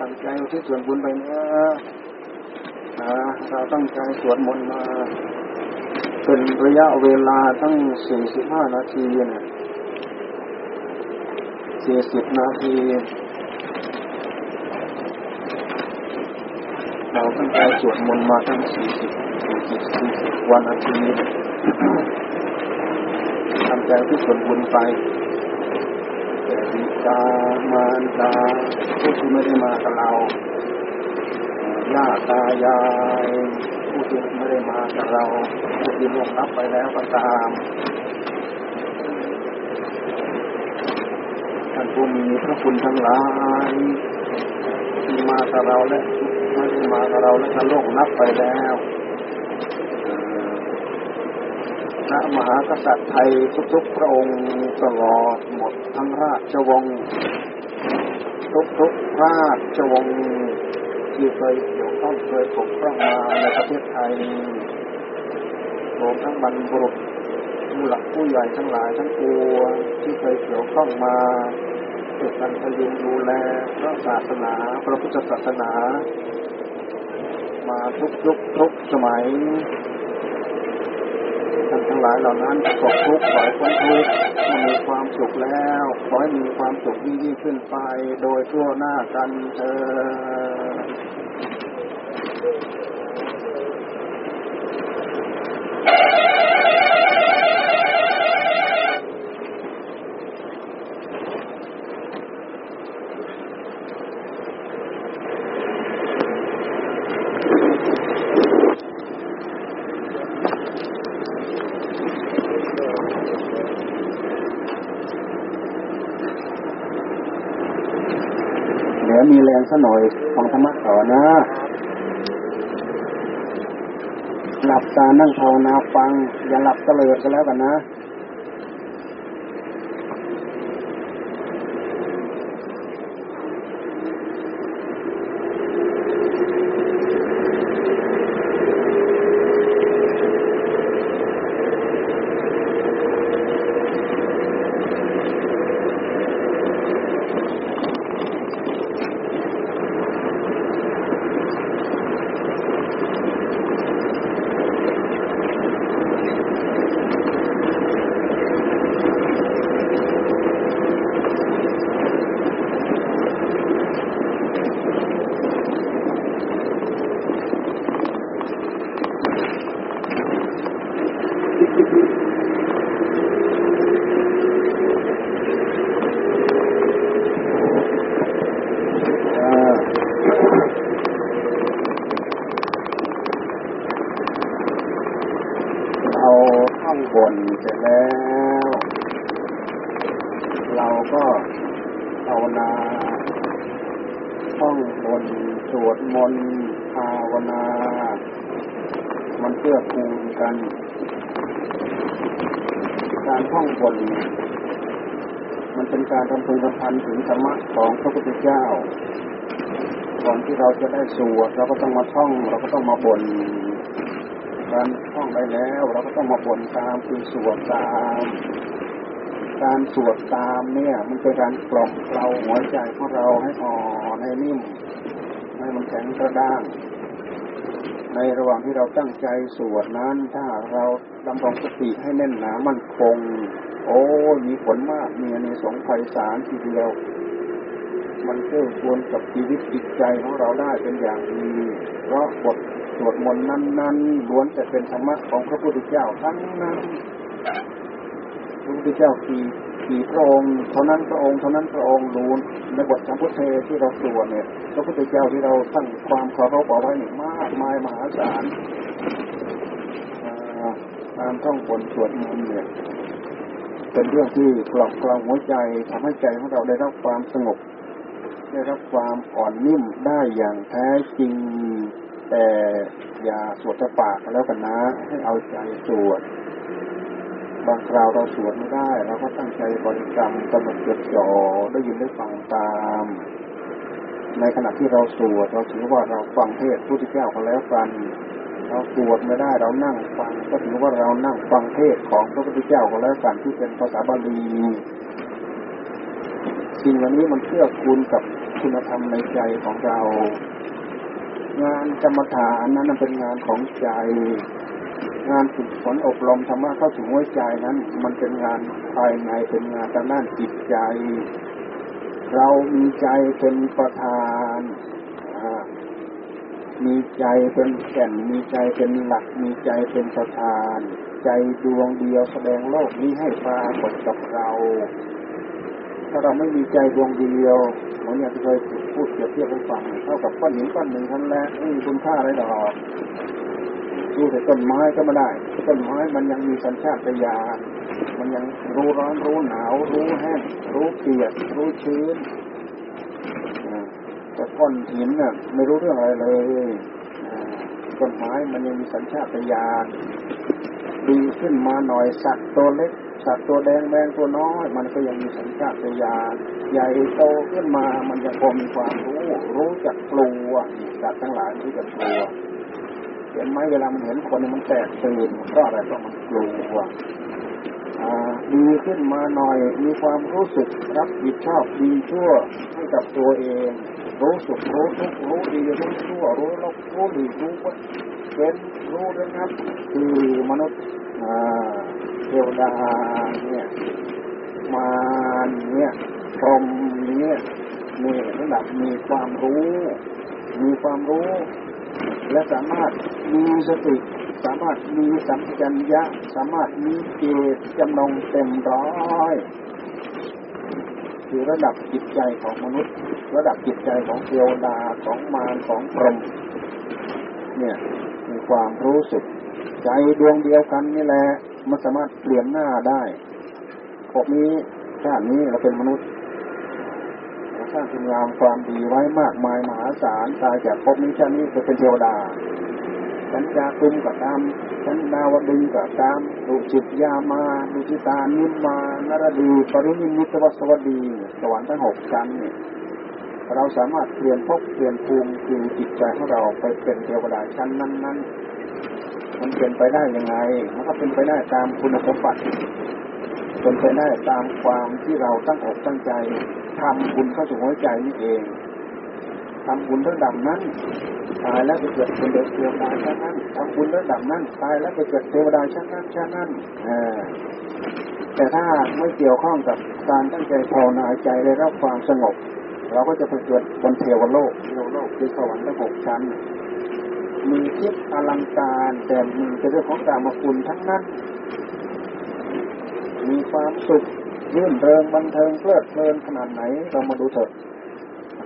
ตั้งใจที่ส่วนบุญไปเนี้ยเราตั้งใจสวดมนต์มา เป็นระยะเวลาตั้งสี่สิบห้านาทีเนี่ยสี่สิบนาทีเราตั้งใจสวดมนต์มาตั้งสี่สิบสี่สิบสี่สิบวันนาทีทำใจที่ส่วนบุญไป ตามารดาผู้ที่ไม่ได้มากับเราญาตายายผู้ที่ไม่ได้มากับเราผู้ที่ล่วงลับไปแล้วก็ตามท่านผู้มีพระคุณทั้งหลายที่มากับเราและไม่ได้มากับเราและท่านล่วงลับไปแล้วพระมหากษัตริย์ไทยทุกๆพระองค์ตลอดหมด ทั้งราชวงศ์ทุกๆราชวงศ์ที่เคยเกี่ยวข้องเคยปกครองมาในประเทศไทยรวมทั้งบรรพบุรุษผู้หลักผู้ใหญ่ทั้งหลายทั้งปวงที่เคยเกี่ยวข้องมาเกิดการพยุงดูแลพระศาสนาพระพุทธศาสนา มาทุกยุคทุกสมัย งหลายเหล่านั้นตกทุกข์ปล่อยพ้นทุกข์มีความสุขแล้ว ขอให้มีความสุขยิ่งยิ่งขึ้นไป โดยทั่วหน้ากันเธอ สักหน่อยฟังธรรมะต่อนะ หลับตานั่งภาวนาฟัง อย่าหลับเตลิดกันแล้วกันนะอ่าเราท่องบนเสร็จแล้ว เราก็ภาวนาท่องบนสวดมนต์ภาวนา มันเพื่อคูณกัน การท่องบน มันเป็นการทำพึงทำพันถึงธรรมะของพระพุทธเจ้า ก่อนที่เราจะได้สวดเราก็ต้องมาท่อง เราก็ต้องมา บนการท่องได้แล้ว เราก็ต้องมาบนตามคือสวดตาม การสวดตามเนี่ย มันเป็นการกล่อมเกลาหัวใจของเราให้อ่อนให้นิ่มให้มันแข็งกระด้างในระหว่างที่เราตั้งใจสวดนั้น ถ้าเราดำรงสติให้แน่นหนามั่นคง โอ้มีผลมากมีในสงส์ไพศาลทีเดียว มันเกื้อกูลกับชีวิตจิตใจของเราได้เป็นอย่างดีเพราะบท สวดมนต์นั้นๆล้วนแต่เป็นธรรมะของพระพุทธเจ้าทั้งนั้นพระพุทธเจ้ากี่กี่พระองค์เท่านั้นพระองค์เท่านั้นพระองค์รู้ในบทสัมพุทเทที่เราสวดเนี่ยพระพุทธเจ้าที่เราตั้งความเคารพเอาไว้เนี่ยมากมายมหาศาลการท่องบนสวดมนต์เนี่ยเป็นเรื่องที่กล่อมกล่อมหัวใจทำให้ใจของเราได้รับความสงบได้รับความอ่อนนิ่มได้อย่างแท้จริง แต่อย่าสวดแต่ปากกันแล้วกันนะให้เอาใจสวด บางคราวเราสวดไม่ได้เราก็ตั้งใจบริกรรมกำหนดจดจ่อได้ยินได้ฟังตาม ในขณะที่เราสวดเราถือว่าเราฟังเทศพุทธเจ้าก็แล้วกันเราสวดไม่ได้เรานั่งฟังก็ถือว่าเรานั่งฟังเทศของพระพุทธเจ้าก็แล้วกันที่เป็นภาษาบาลีสิ่งเหล่านี้มันเพื่อคูณกับคุณธรรมในใจของเรา งานกรรมฐานนั้นเป็นงานของใจ งานฝึกฝนอบรมธรรมะเข้าถึงหัวใจนั้น มันเป็นงานภายในเป็นงานทางด้านจิตใจ เรามีใจเป็นประธานมีใจเป็นแก่นมีใจเป็นหลัก มีใจเป็นประธาน ใจดวงเดียวแสดงโลกนี้ให้ปรากฏกับเรา ถ้าเราไม่มีใจดวงเดียวเหมือนอย่างที่เคยพูดเกี่ยวเทียบให้ฟังเท่ากับก้อนหินก้อนหนึ่งท่านแหละไม่มีคุณค่าอะไรหรอกดูแต่ต้นไม้ก็ไม่ได้ต้นไม้มันยังมีสัญชาตญาณมันยังรู้ร้อนรู้หนาว รู้แห้งรู้เปียกรู้ชื้นแต่ก้อนหินน่ะไม่รู้เรื่องอะไรเลยต้นไม้มันยังมีสัญชาตญาณดีขึ้นมาหน่อยสัตว์ตัวเล็ก สัตว์ตัวแดงแดงตัวน้อย มันก็ยังมีสัญชาตญาณใหญ่โตขึ้นมามันยังพอมีความรู้รู้จักกลัวสัตว์ทั้งหลายรู้จักลัวเห็นไหมเวลามันเห็นคนมันแตกตื่นเพราะอะไรเพราะมันกลัวดีขึ้นมาหน่อยมีความรู้สึกรับผิดชอบดีชั่วให้กับตัวเอง รู้สุขรู้ทุกรู้ดีรู้ชั่วรู้ลบรู้ดีรู้ว่า เป็นรู้นะครับคือมนุษย์เทวดาเนี่ยมาเนี่ยพรหมเนี่ยนี่ระดับมีความรู้ มีความรู้ และสามารถมีสติสามารถมีสัมผััญญะสามารถมีเจตจำนงเต็มร้อยคือระดับจิตใจของมนุษย์ ระดับจิตใจของเทวดาของมารของพรหมเนี่ย ความรู้สึก ใจดวงเดียวกันนี่แหละมันสามารถเปลี่ยนหน้าได้พวกนี้ชาตินี้เราเป็นมนุษย์เราสร้างคุณงามความดีไว้มากมายมหาศาลตายจากภพนี้ชาตินี้จะเป็นเทวดาสัญญาคุมกับตามสัญดาวดึงกับตามดุจิตยามาดุจิตานิมมานรดีปรินิมิตวสวัสดีสวรรค์ทั้งหกชั้นเนี่ย เราสามารถเปลี่ยนภพเปลี่ยนภูมิคือจิตใจของเราไปเป็นเทวดาชั้นนั้นๆมันเป็นไปได้ยังไงมันก็เป็นไปได้ตามคุณสมบัติเป็นไปได้ตามความที่เราตั้งอกตั้งใจทำบุญเข้าสู่หัวใจนี่เองทำบุญระดับนั้นตายแล้วไปเกิดเป็นเด็กเทวดาชั้นนั้นทำบุญระดับนั้นตายแล้วไปเกิดเทวดาชั้นนั้นชั้นนั้นแต่ถ้าไม่เกี่ยวข้องกับการตั้งใจภาวนาใจได้รับความสงบ เราก็จะไปเกิดบนเทวโลกเทวโลกคือสวรรค์ทั้งหกชั้น มีทิพย์อลังการแต่มีเป็นเรื่องของกามคุณทั้งนั้น มีความสุขยื่นเริงบันเทิงเพลิดเพลินขนาดไหนเรามาดูเถอะ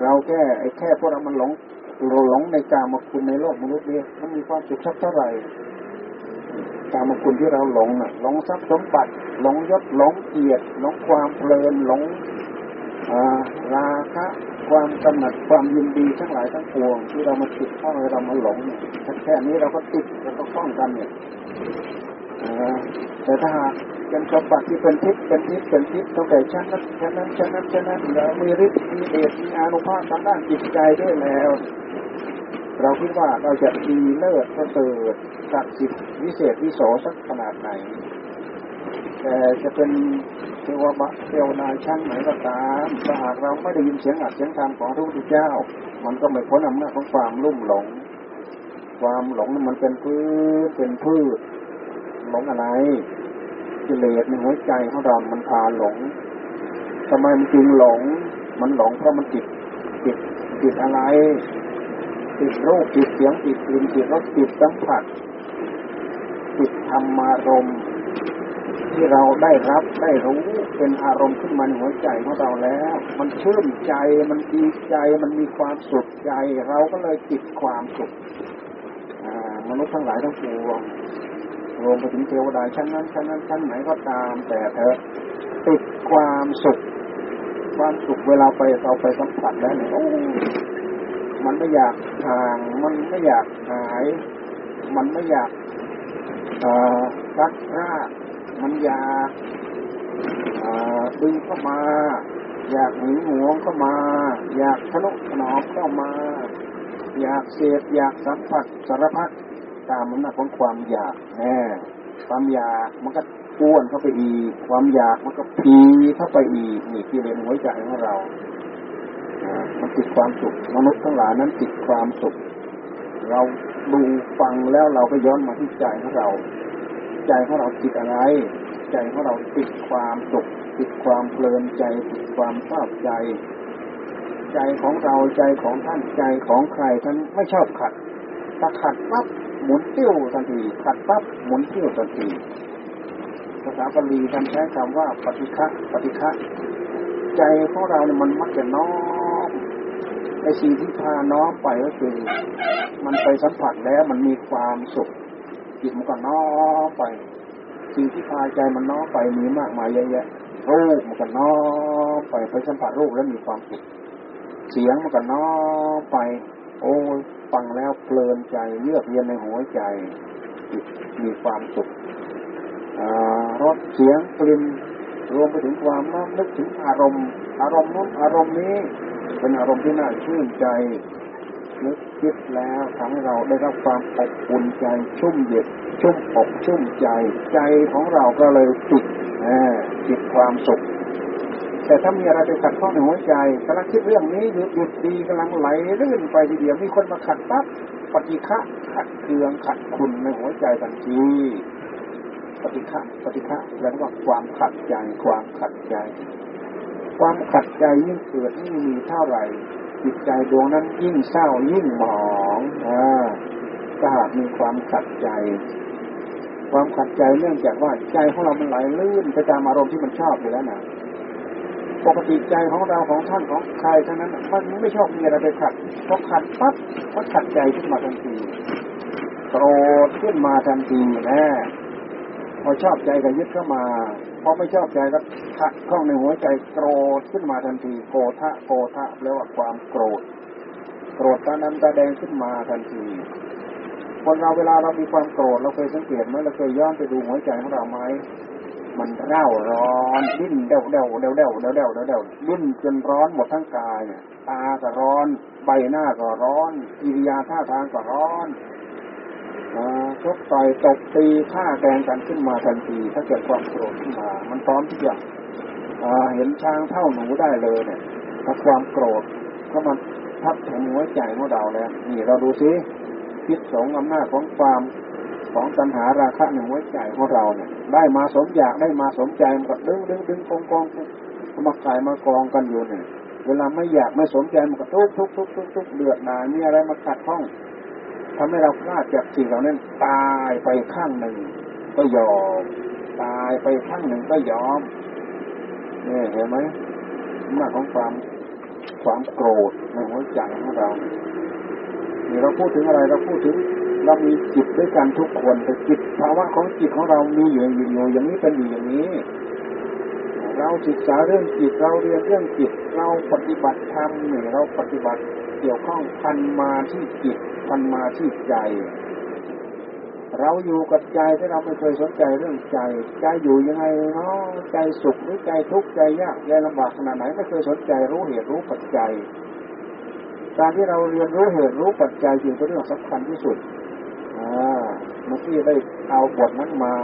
เราแค่ไอ้แค่พวกเรามันหลงเราหลงในกามคุณในโลกมนุษย์เนี่ยมันมีความสุขสักเท่าไหร่กามคุณที่เราหลงน่ะหลงทรัพย์สมบัติหลงยศหลงเกียรติหลงความเพลินหลง ราคะความกำหนัดความยินดีทั้งหลายทั้งปวง ที่เรามาติดข้องเรามาหลงเนี่ยแค่นี้เราก็ติดเราก็คล้องกันเนี่ยแต่ถ้าเป็นสมบัติที่เป็นทิพย์เป็นทิพย์เป็นทิพย์ต้องแต่ชั้นนั้นชั้นนั้นชั้นนั้นชั้นนั้นแล้วมีฤทธิ์มีเดชมีอานุภาพทางด้านจิตใจด้วยแล้ว เราคิดว่าเราจะดีเลิศประเสริฐศักดิ์สิทธิ์วิเศษวิโสสักขนาดไหนแต่จะเป็น เทวบะเทวนายชั้นไหนก็ตามถ้าหากเราไม่ได้ยินเสียงอัดเสียงธรรมของพระพุทธเจ้า มันก็ไม่พ้นอำนาจของความลุ่มหลง ความหลงมันเป็นพืชเป็นพืชหลงอะไรกิเลสในหัวใจของเรา มันพาหลงทำไมมันจึงหลง มันหลงเพราะมันติดติดติดอะไร ติดรูปติดเสียงติดกลิ่นติดรสติดสัมผัสติดธรรมารม ที่เราได้รับได้รู้เป็นอารมณ์ขึ้นมาในหัวใจของเราแล้ว มันชื่นใจมันดีใจมันมีความสุขใจ เราก็เลยติดความสุขมนุษย์ทั้งหลายทั้งปวงรวมไปถึงเทวดาชั้นนั้นชั้นนั้นชั้นไหนก็ตาม แต่เธอติดความสุข ความสุขเวลาไปเราไปสัมผัสแล้วเนี่ยโอ้มันไม่อยากห่าง มันไม่อยากหาย มันไม่อยากรักราก มันอยากดึงเข้ามา อยากหึงหวงเข้ามา อยากทะนุถนอมเข้ามา อยากเสพอยากสัมผัสสารพัดตามมันของความอยากแน่ความอยากมันก็ป้วนเข้าไปอีก ความอยากมันก็พีเข้าไปอีกนี่กิเลสหัวใจของเรามันติดความสุขมนุษย์ทั้งหลายนั้นติดความสุข เราดูฟังแล้วเราก็ย้อนมาที่ใจของเรา ใจของเราติดอะไร ใจของเราติดความสุขติดความเพลินใจติดความชอบใจ ใจของเราใจของท่านใจของใครท่านไม่ชอบขัดถ้าขัดปั๊บหมุนติ้วทันทีขัดปั๊บหมุนติ้วทันทีภาษาบาลีท่านใช้คำว่าปฏิฆะปฏิฆะใจของเราเนี่ยมันมักจะน้อมไอ้สิ่งที่พาน้อมไปก็คือ มันไปสัมผัสแล้วมันมีความสุข จิตมันก็น้อไป สิ่งที่พาใจมันน้อไปมีมากมายเยอะแยะรูปมันก็น้อไปไปสัมผัสรูปแล้วมีความสุขเสียงมันก็น้อไป โอ้ยฟังแล้วเพลินใจเยือกเย็นในหัวใจจิตมีความสุขรสเสียงกลิ่นรวมไปถึงความน้อมนึกถึงอารมณ์ อารมณ์นู้นอารมณ์นี้ เป็นอารมณ์ที่น่าชื่นใจ นึกคิดแล้วทำให้เราได้รับความอบอุ่นใจชุ่มเย็นชุ่มอกชุ่มใจ ใจของเราก็เลยติดจิตความสุข แต่ถ้ามีอะไรไปขัดข้องในหัวใจกำลังคิดเรื่องนี้หยุดหยุดดีกำลังไหลลื่นไปทีเดียวมีคนมาขัดปั๊บปฏิฆะขัดเคืองขัดคุณในหัวใจทันทีปฏิฆะปฏิฆะแปลว่าความขัดใจความขัดใจ ความขัดใจยิ่งเกิดยิ่งมีเท่าไหร่ จิตใจดวงนั้นยิ่งเศร้ายิ่งหมองอ่าถ้าหากมีความขัดใจ ความขัดใจเนื่องจากว่าใจของเรามันไหลลื่นไปตามอารมณ์ที่มันชอบอยู่แล้วนะปกติใจของเราของท่านของใครทั้งนั้นมันไม่ชอบมีอะไรไปขัดพอขัดปั๊บมันขัดใจขึ้นมาทันทีโกรธขึ้นมาทันทีนะพอชอบใจก็ยึดเข้ามาพอไม่ชอบใจก็ ขัดข้องในหัวใจโกรธขึ้นมาทันทีโกธะโกธะแปลว่าความโกรธ โกรธตานั้นตาแดงขึ้นมาทันที คนเราเวลาเรามีความโกรธเราเคยสังเกตไหมเราเคยย้อนไปดูหัวใจของเราไหมมันเร่าร้อนดิ้นเดาเดาเดาเดาเดาเดาเดาเดาดิ้นจนร้อนหมดทั้งกายตาก็ร้อน ใบหน้าก็ร้อนกิริยาท่าทางก็ร้อนชกต่อยตบตีฆ่าแกงกันขึ้นมาทันที ถ้าเกิดความโกรธขึ้นมา มันพร้อมที่จะ เห็นช้างเท่าหนูได้เลยเนี่ยถ้าความโกรธเข้ามาทับถึงหัวใจของเราแล้วนี่เราดูซิพิษสงอำนาจของความของตัณหาราคะในหัวใจของเราเนี่ย ได้มาสมอยากได้มาสมใจมันก็ดึงดึงดึงกองกองมากายมากองกันอยู่เนี่ยเวลาไม่อยากไม่สมใจมันก็ทุกทุกทุกทุกทุกเดือดนามีอะไรมาขัดข้องทำให้เราพลาดจากสิ่งเหล่านั้นตายไปข้างหนึ่งก็ยอม ตายไปข้างหนึ่งก็ยอม เนี่ยเห็นไหมมาของความความโกรธในหัวใจของเรานี่เราพูดถึงอะไรเราพูดถึงเรามีจิตด้วยกันทุกคนแต่จิตภาวะของจิตของเรามีอยู่อยู่อย่างนี้เป็นอยู่อย่างนี้ เราศึกษาเรื่องจิตเราเรียนเรื่องจิตเราปฏิบัติธรรมเนี่ยเราปฏิบัติเกี่ยวข้องพันมาที่จิตพันมาที่ใจ เราอยู่กับใจที่เราไม่เคยสนใจเรื่องใจ ใจอยู่ยังไงเนาะใจสุขหรือใจทุกข์ใจยากใจลำบากขนาดไหนไม่เคยสนใจรู้เหตุรู้ปัจจัย การที่เราเรียนรู้เหตุรู้ปัจจัยจึงเป็นเรื่องสำคัญที่สุดเมื่อกี้ได้เอาบทนั้นมา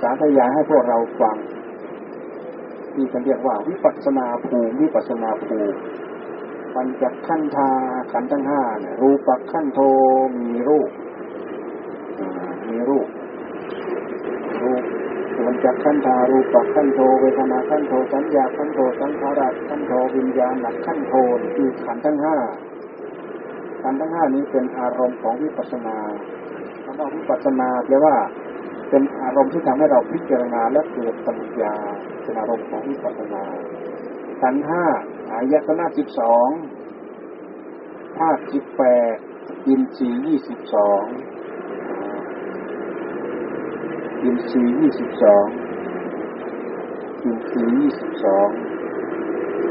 สาธยายให้พวกเราฟังที่จะเรียกว่าวิปัสนาภูมิวิปัสนาภูมิปัญจขั้นธาขันธ์ทั้งห้าเนี่ยรูปขั้นโทมีรูป รูปรูปปัญจขั้นธารูปักขั้นโทเวทนาขั้นโทสัญญาขั้นโทสังขารขั้นโทวิญญาณหลักขั้นโทคือขันธ์ทั้งห้าขันธ์ทั้งห้านี้เป็นอารมณ์ของวิปัสสนาคำว่าวิปัสสนาแปลว่าเป็นอารมณ์ที่ทำให้เราพิจารณาและเกิดปัญญาเป็นอารมณ์ของวิปัสนาขันห้าอายตนะสิบสองธาตุสิบแปดอินทรีย์ยี่สิบสอง อินทรีย์ยี่สิบสองอินทรีย์ยี่สิบสอง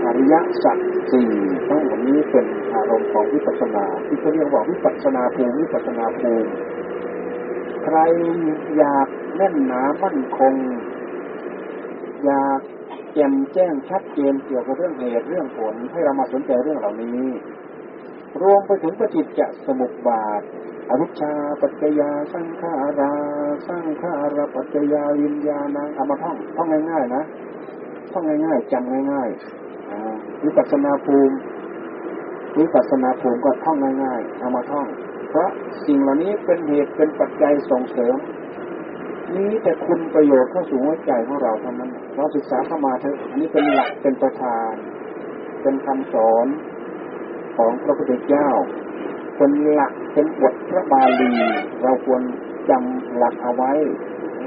อริยสัจสี่ทั้งหมดนี้เป็นอารมณ์ของวิปัสสนาที่เขาเรียกว่าวิปัสสนาภูมิวิปัสสนาภูมิใครอยากแน่นหนามั่นคง อยากแจ่มแจ้งชัดเจนเกี่ยวกับเรื่องเหตุเรื่องผลให้เรามาสนใจเรื่องเหล่านี้ รวมไปถึงปฏิจจสมุปบาท อวิชชาปัจจยาสังขาราสังขาราปัจจยาวิญญาณังเอามาท่องท่องง่ายๆนะท่องง่ายๆจำง่ายๆวิปัสนาภูมิวิปัสนาภูมิก็ท่องง่ายๆเอามาท่อง เพราะสิ่งเหล่านี้เป็นเหตุเป็นปัจจัยส่งเสริม นี้แต่คุณประโยชน์เข้าสู่หัวใจของเราเท่านั้น เราศึกษาเข้ามาเถอะอันนี้เป็นหลักเป็นประธาน เป็นคำสอนของพระพุทธเจ้า เป็นหลักเป็นบทพระบาลี เราควรจำหลักเอาไว้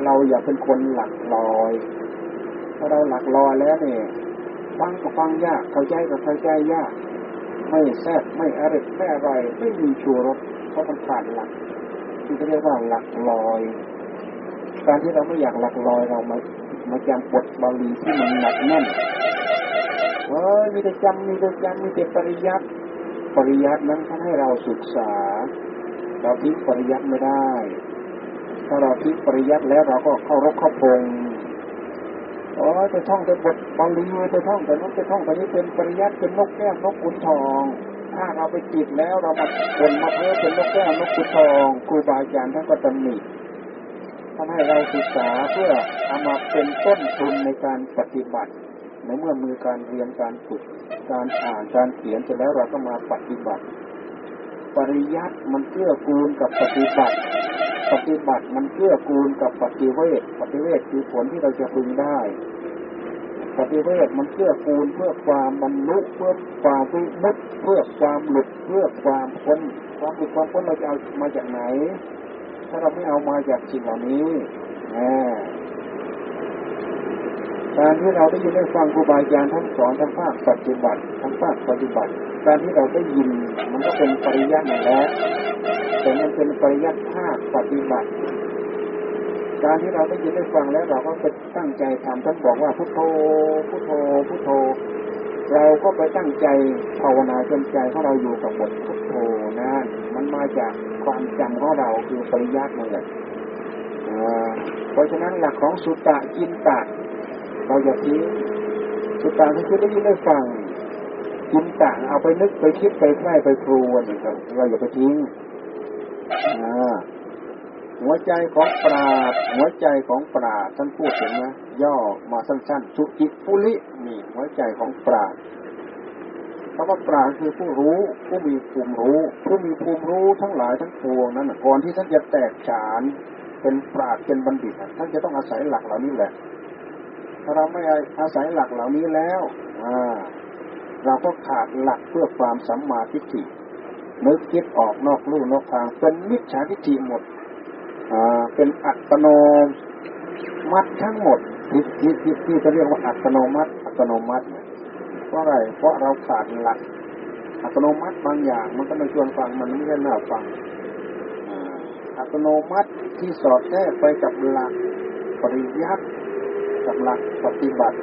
เราอย่าเป็นคนหลักลอยถ้าเราหลักลอยแล้วเนี่ยฟังก็ฟังยากเข้าใจก็เข้าใจยากไม่แซ่บไม่อร่อยไม่อร่อยไม่มีชูรสเพราะมันขาดหลักที่เรียกว่าหลักลอย การที่เราไม่อยากหลักลอยเรามามาจำบทบาลีที่มันหนักแน่นเออมีแต่จำมีแต่จำมีแต่ปริยัติ ปริยัตินั้นท่านให้เราศึกษา เราทิ้งปริยัติไม่ได้ ถ้าเราทิ้งปริยัติแล้วเราก็เข้ารกเข้าพงอ๋อจะท่องแต่บทบาลีจะท่องแต่นู้นจะท่องแต่นี้เป็นปริยัติเป็นนกแก้วนกขุนทอง ถ้าเราไปจิตแล้วเรามาบนมาเพ้อเป็นนกแก้วนกขุนทองครูบาอาจารย์ท่านก็ตำหนิทำให้เราศึกษาเพื่อเอามาเป็นต้นทุนในการปฏิบัติ ในเมื่อมือการเรียนการฝึกการอ่านการเขียนเสร็จแล้วเราก็มาปฏิบัติ ปริยัติมันเกื้อกูลกับปฏิบัติ ปฏิบัติมันเกื้อกูลกับปฏิเวทปฏิเวทคือผลที่เราจะพึงได้ ปฏิเวทมันเกื้อกูลเพื่อความบรรลุเพื่อความวิมุตเพื่อความหลุดเพื่อความพ้นความหลุดความพ้นเราจะเอามาจากไหน ถ้าเราไม่เอามาจากสิ่งเหล่านี้ การที่เราได้ยินได้ฟังครูบาอาจารย์ทั้งสอนทั้งภาคปฏิบัติทั้งภาคปฏิบัติ การที่เราได้ยินมันก็เป็นปริยัตินั่นแหละแต่มันเป็นปริยัติภาคปฏิบัติ การที่เราได้ยินได้ฟังแล้วเราก็ไปตั้งใจทำท่านบอกว่าพุทโธพุทโธพุทโธ เราก็ไปตั้งใจภาวนาจนใจของเราอยู่กับบทพุทโธนั่นมันมาจากความจำของเราคือปริยัตินั่นแหละเพราะฉะนั้นหลักของสุตตะกินตะ เราอย่าทิ้งสุดท้ายคือได้ยินได้ฟังกินต่างเอาไปนึกไปคิดไปใกล้ไปครูนี่ครับเราอย่าไปทิ้งหัวใจของปราดหัวใจของปราดท่านพูดถึงนะย่อมาสั้นๆสุจิปุรินี่หัวใจของปราดเพราะว่าปราดคือผู้รู้ ผู้มีภูมิรู้ ผู้มีภูมิรู้ทั้งหลายทั้งปวงนั้นก่อนที่ท่านจะแตกฉานเป็นปราดเป็นบัณฑิตท่านจะต้องอาศัยหลักเหล่านี้แหละ เราไม่อาศัยหลักเหล่านี้แล้วเราก็ขาดหลักเพื่อความสัมมาทิฏฐินึกคิดออกนอกลู่นอกทาง เป็นมิจฉาทิฏฐิหมดเป็นอัตโนมัติทั้งหมดที่ที่ที่ที่จะเรียกว่าอัตโนมัติ อัตโนมัติเพราะอะไรเพราะเราขาดหลัก อัตโนมัติบางอย่าง มันก็ไม่ชวนฟังมันไม่ใช่น่าฟังอัตโนมัติที่สอดแทรกไปกับหลักปริยัติ กับหลักปฏิบัติ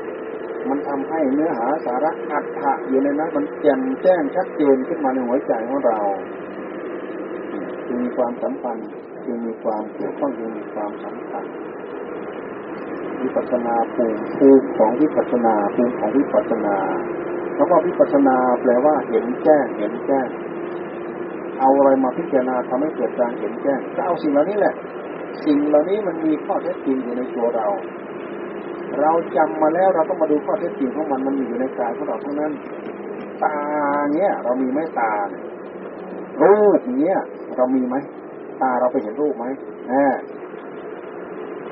มันทำให้เนื้อหาสาระอัตถะอยู่ในนั้นมันแจ่มแจ้งชัดเจนขึ้นมาในหัวใจของเราจึงมีความสัมพันธ์จึงมีความเกี่ยวข้องจึงมีความสำคัญวิปัสนาภูมิภูมิของวิปัสนาภูมิของวิปัสนาเพราะว่าวิปัสนาแปลว่าเห็นแจ้งเห็นแจ้ง เอาอะไรมาพิจารณาทำให้เกิดการเห็นแจ้งก็เอาสิ่งเหล่านี้แหละ สิ่งเหล่านี้มันมีข้อเท็จจริงอยู่ในตัวเรา เราจำมาแล้วเราต้องมาดูข้อเท็จจริงของมันมันมีอยู่ในกายของเราทั้งนั้น ตาเนี้ยเรามีไหมตารูปเนี้ยเรามีไหมตาเราไปเห็นรูปไหมแหม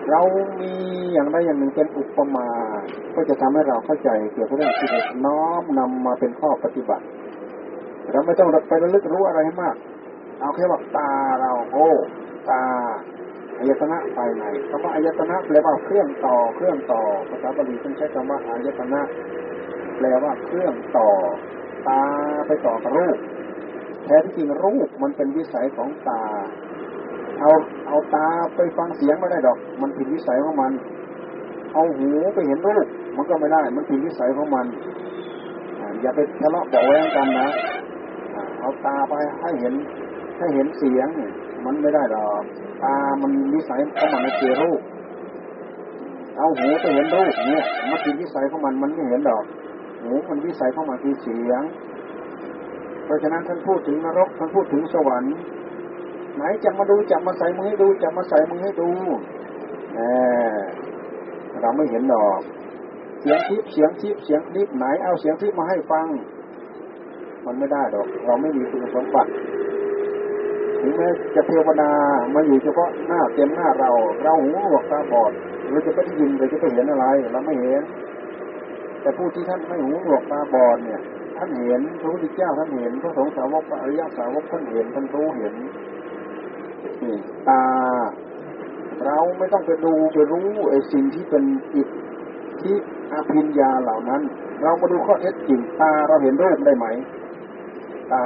เรามีอย่างใดอย่างหนึ่งเป็นอุปมา ก็จะทำให้เราเข้าใจเกี่ยวกับเรื่องที่น้อมนำมาเป็นข้อปฏิบัติ เราไม่ต้องไประลึกรู้อะไรให้มาก เอาแค่ว่าตาเราโอ้ตา อายตนะภายในคำว่าอายตนะแปลว่าเครื่องต่อเครื่องต่อภาษาบาลีท่านใช้คำว่าอายตนะแปลว่าเครื่องต่อ ตาไปต่อกับรูปแท้ที่จริงรูปมันเป็นวิสัยของตา เอาเอาตาไปฟังเสียงไม่ได้ดอก มันผิดวิสัยของมัน เอาหูไปเห็นรูปมันก็ไม่ได้ มันผิดวิสัยของมันอย่าไปทะเลาะเบาแวงกันนะเอาตาไปให้เห็นให้เห็นเสียง มันไม่ได้ดอกตามันวิสัยของมันเจอรูปเอาหูไปเห็นรูปเนี่ยมันเป็นวิสัยของมันมันไม่เห็นดอกหูมันวิสัยของมันคือเสียง เพราะฉะนั้นท่านพูดถึงนรกท่านพูดถึงสวรรค์ไหนจะมาดูจะมาใส่มือให้ดูจะมาใส่มือให้ดูแหมเราไม่เห็นดอก เสียงทิพย์เสียงทิพย์เสียงทิพย์ไหนเอาเสียงทิพย์มาให้ฟัง มันไม่ได้ดอก เราไม่มีคุณสมบัติ ถึงแม้จะเทวดามาอยู่เฉพาะหน้าเต็มหน้าเรา เราหูหนวกตาบอดเราจะไม่ได้ยินเราจะไปเห็นอะไร เราไม่เห็น แต่ผู้ที่ท่านไม่หูหนวกตาบอดเนี่ย ท่านเห็นพระพุทธเจ้าท่านเห็นพระสงฆ์สาวกพระอริยสาวกท่านเห็นท่านรู้เห็นนี่ตา เราไม่ต้องไปดูไปรู้ไอ้สิ่งที่เป็นอิทธิอภิญญาเหล่านั้น เรามาดูข้อเท็จจริงตาเราเห็นรูปได้ไหม ตา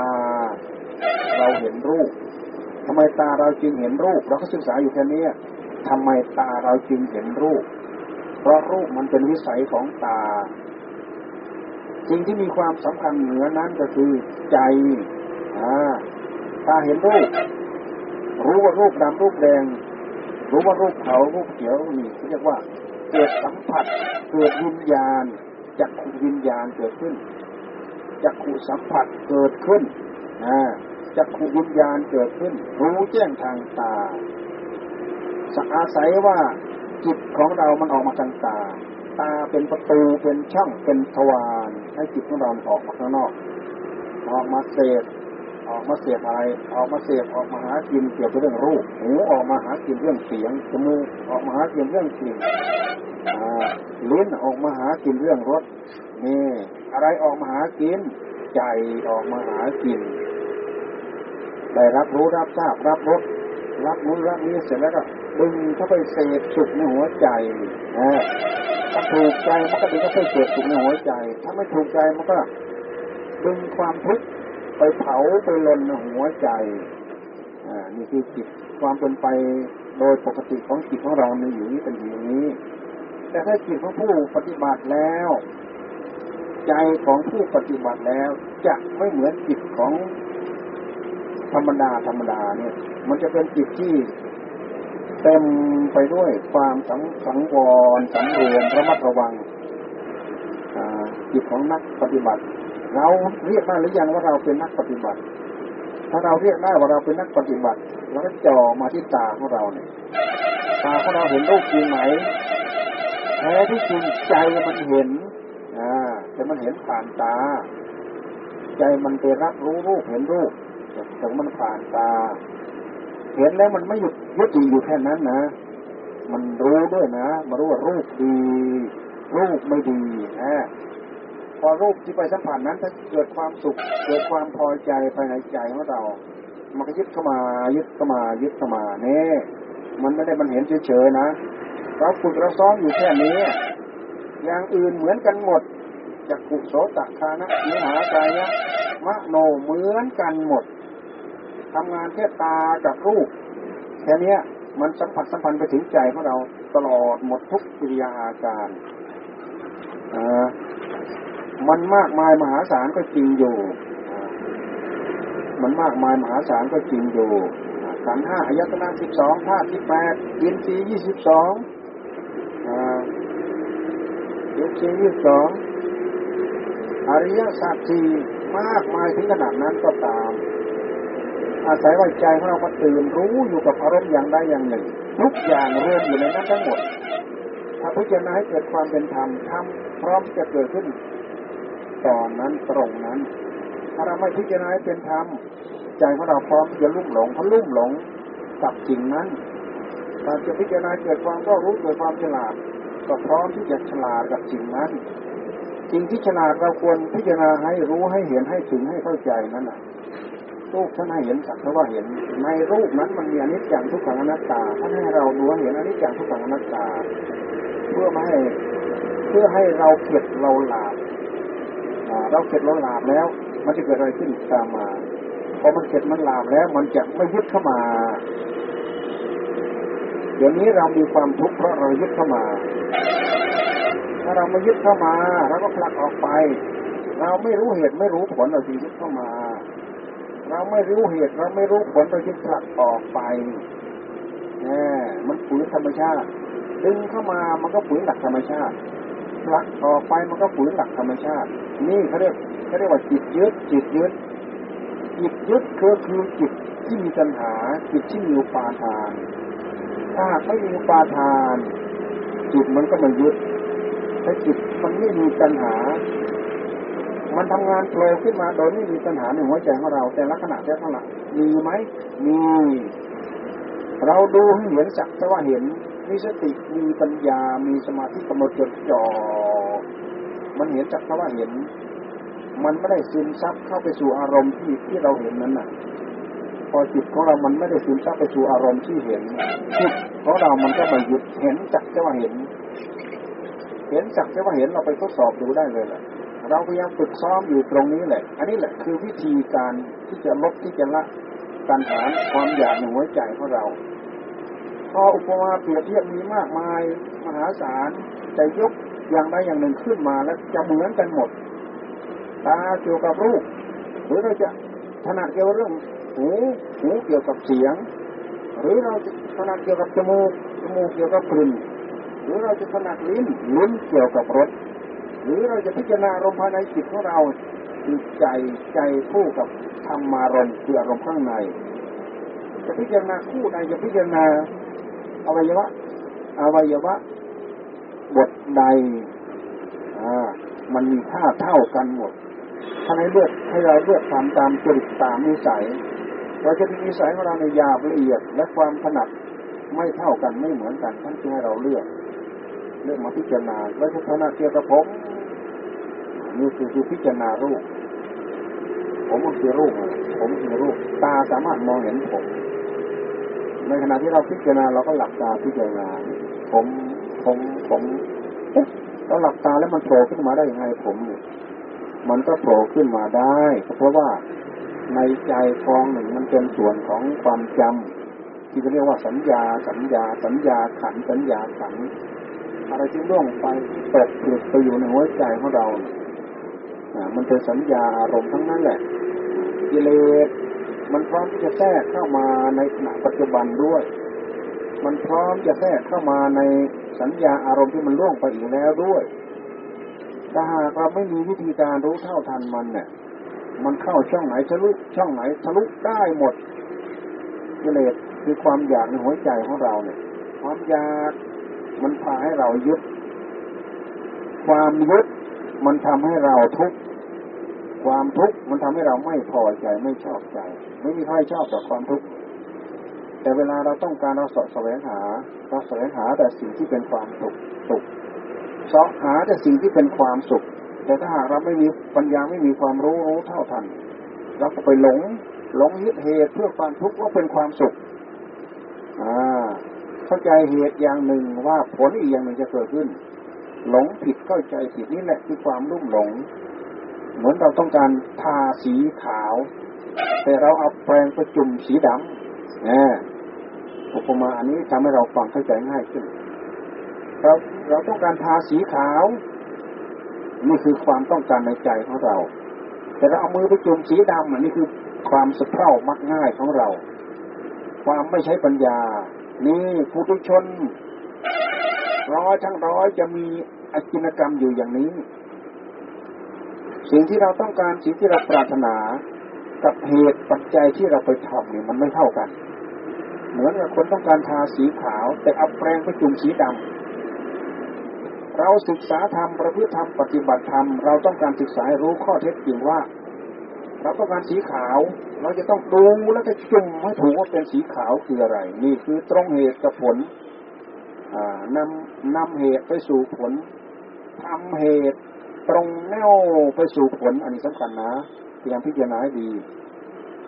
เราเห็นรูป ไมตาเราจึงเห็นรูป เราก็ศึกษาอยู่แค่นี้ทำไมตาเราจึงเห็นรูป เพราะรูปมันเป็นวิสัยของตา สิ่งที่มีความสำคัญเหนือนั้นก็คือใจอ่าตาเห็นรูป รู้ว่ารูปดำรูปแดง รู้ว่ารูปเขารูปเขียวนี่เรียกว่าเกิดสัมผัสเกิดวิญญาณจักขวิญญาณเกิดขึ้นจักขูสัมผัสเกิดขึ้นอ่า จักขูวิญญาณเกิดขึ้น รู้แจ้งทางตาอาศัยว่าจิตของเรามันออกมาทางตา ตาเป็นประตูเป็นช่องเป็นทวารให้จิตของเราออกมาข้างนอก ออกมาเสพออกมาเสพอะไรออกมาเสพออกมาหากินเกี่ยวกับเรื่องรูปหูออกมาหากินเรื่องเสียงจมูกออกมาหากินเรื่องกลิ่นลิ้นออกมาหากินเรื่องรสนี่อะไรออกมาหากิน ใจออกมาหากิน ได้รับรู้รับทราบรับรสรับนู้นรับนี้เสร็จแล้วก็ดึงเข้าไปเสพสุขในหัวใจนะถ้าถูกใจมันก็ดึงเข้าไปเสพสุขในหัวใจ ถ้าไม่ถูกใจมันก็ดึงความทุกข์ไปเผาไปลนหัวใจอ่านี่คือจิตความเป็นไปโดยปกติของจิตของเราในอยู่นี้เป็นอย่างนี้ แต่ถ้าจิตของผู้ปฏิบัติแล้ว ใจของผู้ปฏิบัติแล้วจะไม่เหมือนจิตของ ธรรมดาธรรมดาเนี่ย มันจะเป็นจิตที่เต็มไปด้วยความสังสังวรสังเวยระมัดระวังจิตของนักปฏิบัติ เราเรียกได้หรือยังว่าเราเป็นนักปฏิบัติ ถ้าเราเรียกได้ว่าเราเป็นนักปฏิบัติเราก็จ่อมาที่ตาของเราเนี่ยตาของเราเห็นรูปจริงไหมแท้ที่จริงใจมันเห็นอ่าแต่มันเห็นผ่านตา ใจมันไปรับรู้รูปเห็นรูป แต่มันผ่านตา เห็นแล้วมันไม่หยุดยุติอยู่แค่นั้นนะ มันรู้ด้วยนะมารู้ว่ารูปดี รูปไม่ดีนะพอรูปที่ไปสัมผัสนั้นถ้าเกิดความสุข เกิดความพอใจภายในใจของเรา มันก็ยึดเข้ามายึดเข้ามายึดเข้ามาเน่มันไม่ได้มันเห็นเฉยๆนะเราฝึกเราซ้อมอยู่แค่นี้ อย่างอื่นเหมือนกันหมดจักขุโสตคานะนิหากายะมะโนเหมือนกันหมด ทำงานแค่ตากับรูปแค่นี้มันสัมผัสสัมพันธ์ไปถึงใจของเราตลอดหมดทุกกิริยาอาการอ่ามันมากมายมหาศาลก็จริงอยู่ มันมากมายมหาศาลก็จริงอยู่ขันห้าอายตนะสิบสองธาตุสิบแปดยินทรีย์ยี่สิบสองยินทรีย์ยี่สิบสองอริยสัจสี่มากมายถึงขนาดนั้นก็ตาม อาศัยว่าใจของเราก็ตื่นรู้อยู่กับอารมณ์อย่างใดอย่างหนึ่ง ทุกอย่างรวมอยู่ในนั้นทั้งหมด ถ้าพิจารณาให้เกิดความเป็นธรรมธรรมพร้อมจะเกิดขึ้น ตอนนั้นตรงนั้น ถ้าเราไม่พิจารณาให้เป็นธรรมใจของเราพร้อมจะลุ่มหลงเพราะลุ่มหลงกับจริงนั้นถ้าจะพิจารณาเกิดความก็รู้เกิดความฉลาด ก็พร้อมที่จะฉลาดกับจริงนั้นสิ่งที่ฉลาดเราควรพิจารณาให้รู้ให้เห็นให้ถึงให้เข้าใจนั้นน่ะ รูปท่านให้เห็นสักเพราะว่าเห็น ในรูปนั้นมันมีอนิจจังทุกขังอนัตตาท่านให้เราดูเห็นอนิจจังทุกขังอนัตตา เพื่อไม่ให้เพื่อให้เราเข็ดเราหลาบเราเข็ดเราหลาบแล้ว มันจะเกิดอะไรขึ้นตามมาพอมันเข็ดมันหลาบแล้ว มันจะไม่ยึดเข้ามาเดี๋ยวนี้เรามีความทุกข์เพราะเรายึดเข้ามา ถ้าเราไม่ยึดเข้ามาเราก็ผลักออกไป เราไม่รู้เหตุไม่รู้ผลเราจึงยึดเข้ามา เราไม่รู้เหตุเราไม่รู้ผลเราจึงผลักออกไปแน่มันฝืนธรรมชาติดึงเข้ามามันก็ฝืนหลักธรรมชาติผลักออกไปมันก็ฝืนหลักธรรมชาติ นี่เขาเรียกเขาเรียกว่าจิตยึดจิตยึดจิตยึดคือคือจิตที่มีปัญหาจิตที่มีอุปาทานถ้าไม่มีอุปาทาน จิตมันก็ไม่ยึดถ้าจิตมันไม่มีปัญหา มันทำงานโผล่ขึ้นมาโดยไม่มีปัญหาในหัวใจของเรา แต่ละขณะแต่ละขณะมีไหมมีเราดูให้เห็นสักแต่ว่าเห็นมีสติมีปัญญา มีสมาธิกำหนดจดจ่อ มันเห็นสักแต่ว่าเห็น มันไม่ได้ซึมซับเข้าไปสู่อารมณ์ที่ที่เราเห็นนั้นน่ะ พอจิตของเรา มันไม่ได้ซึมซับไปสู่อารมณ์ที่เห็นจิตของเรา มันก็มาหยุดเห็นสักแต่ว่าเห็น เห็นสักแต่ว่าเห็นเราไปทดสอบดูได้เลยแหละ เราพยายามฝึกซ้อมอยู่ตรงนี้แหละ อันนี้แหละคือวิธีการที่จะลดที่จะละการหาความอยากในหัวใจของเรา พออุปมาเปรียบเทียบมีมากมายมหาศาลแต่ยกอย่างใดอย่างหนึ่งขึ้นมาแล้วจะเหมือนกันหมด ตาเกี่ยวกับรูป หรือเราจะถนัดเกี่ยวกับเรื่องหูหูเกี่ยวกับเสียง หรือเราจะถนัดเกี่ยวกับจมูกจมูกเกี่ยวกับกลิ่นหรือเราจะถนัดลิ้นลิ้นเกี่ยวกับรส หรือเราจะพิจารณาอารมภายในจิตของเราคือใจใจคู่กับธรรมารมคืออารมณ์ข้างใน จะพิจารณาคู่ใดจะพิจารณาอวัยวะอวัยวะบทใดอ่ามันมีค่าเท่ากันหมดถ้าให้เลือกให้เราเลือกตามตามจริตตามนิสัยเราจะมีนิสัยของเราในยาละเอียดและความถนัดไม่เท่ากันไม่เหมือนกันท่านจึงให้เราเลือกเลือกมาพิจารณาแล้วจะถนัดเกี่ยวกับผม นี่คือคือพิจารณารูป ผมมันคือรูป ผมคือรูป ตาสามารถมองเห็นผม ในขณะที่เราพิจารณาเราก็หลับตาพิจารณา ผมผมผมเอ๊ะเราหลับตาแล้วมันโผล่ขึ้นมาได้ยังไงผมเนี่ยมันก็โผล่ขึ้นมาได้เพราะว่าในใจกองหนึ่งมันเป็นส่วนของความจำที่เรียกว่าสัญญา สัญญา สัญญาขันสัญญาขันอะไรที่ล่วงไปตกหลุดไปอยู่ในหัวใจของเรา มันเป็นสัญญาอารมณ์ทั้งนั้นแหละ กิเลสมันพร้อมที่จะแทรกเข้ามาในขณะปัจจุบันด้วย มันพร้อมจะแทรกเข้ามาในสัญญาอารมณ์ที่มันล่วงไปอีกแล้วด้วย ถ้าหากเราไม่มีวิธีการรู้เท่าทันมันเนี่ย มันเข้าช่องไหนทะลุช่องไหนทะลุได้หมด กิเลสคือความอยากในหัวใจของเราเนี่ย ความอยากมันพาให้เรายึด ความยึด มันทำให้เราทุกข์ความทุกข์มันทำให้เราไม่พอใจไม่ชอบใจ ไม่มีใครชอบต่อความทุกข์แต่เวลาเราต้องการเราสอบแสวงหาเราแสวงหาแต่สิ่งที่เป็นความสุขสุขสอบหาแต่สิ่งที่เป็นความสุข แต่ถ้าหากเราไม่มีปัญญาไม่มีความรู้รู้เท่าทันเราก็ไปหลงหลงยึดเหตุเพื่อความทุกข์ว่าเป็นความสุขอ่าเข้าใจเหตุอย่างหนึ่งว่าผลอีกอย่างหนึ่งจะเกิดขึ้น หลงผิดเข้าใจผิดนี่แหละคือความรุ่มหลง เหมือนเราต้องการทาสีขาว แต่เราเอาแปรงประจุมสีดำนะอุปมาอันนี้ทำให้เราฟังเข้าใจง่ายขึ้นเราเราต้องการทาสีขาว นี่คือความต้องการในใจของเรา แต่เราเอามือไปจุ่มสีดำอันนี้คือความสะเพร่ามักง่ายของเรา ความไม่ใช้ปัญญา นี่ผู้ทุชน ร้อยทั้งร้อยจะมีอกินกรรมอยู่อย่างนี้ สิ่งที่เราต้องการสิ่งที่เราปรารถนา กับเหตุปัจจัยที่เราไปทำเนี่ยมันไม่เท่ากัน เหมือนกับคนต้องการทาสีขาว แต่เอาแปรงไปจุ่มสีดำเราศึกษาธรรมประพฤติธรรมปฏิบัติธรรมเราต้องการศึกษารู้ข้อเท็จจริงว่าเราต้องการสีขาว เราจะต้องดูแล้วก็จุ่มให้ถูกว่าเป็นสีขาวคืออะไร นี่คือตรงเหตุกับผลนำ นำเหตุไปสู่ผลทำเหตุตรงแนวไปสู่ผลอันนี้สำคัญนะพยายามพิจารณาให้ดี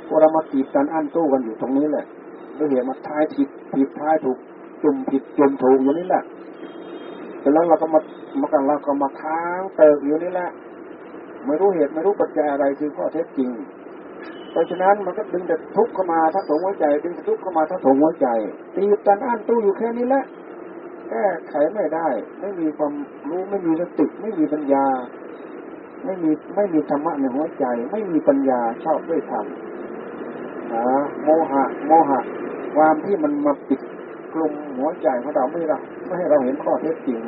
พวกเรามาตีกันอั้นตู้กันอยู่ตรงนี้แหละด้วยเหตุมาท้ายผิดผิดท้ายถูกจุ่มผิดจุ่มถูกอยู่นี่แหละแต่แล้วเราก็มามากันเราก็มาค้างเติบอยู่นี่แหละไม่รู้เหตุไม่รู้ปัจจัยอะไรคือข้อเท็จจริง เพราะฉะนั้นมันก็ดึงแต่ทุกข์เข้ามาทั้งถงหัวใจดึงแต่ทุกข์เข้ามาทั้งถงหัวใจตีกันอั้นตู้อยู่แค่นี้แหละ แก้ไขไม่ได้ ไม่มีความรู้ไม่มีสติไม่มีปัญญา ไม่มีไม่มีธรรมะในหัวใจ ไม่มีปัญญาชอบด้วยธรรมนะโมหะ โมหะ ความที่มันมาปิดกลุ่มหัวใจของเราไม่เราไม่ให้เราเห็นข้อเท็จจริง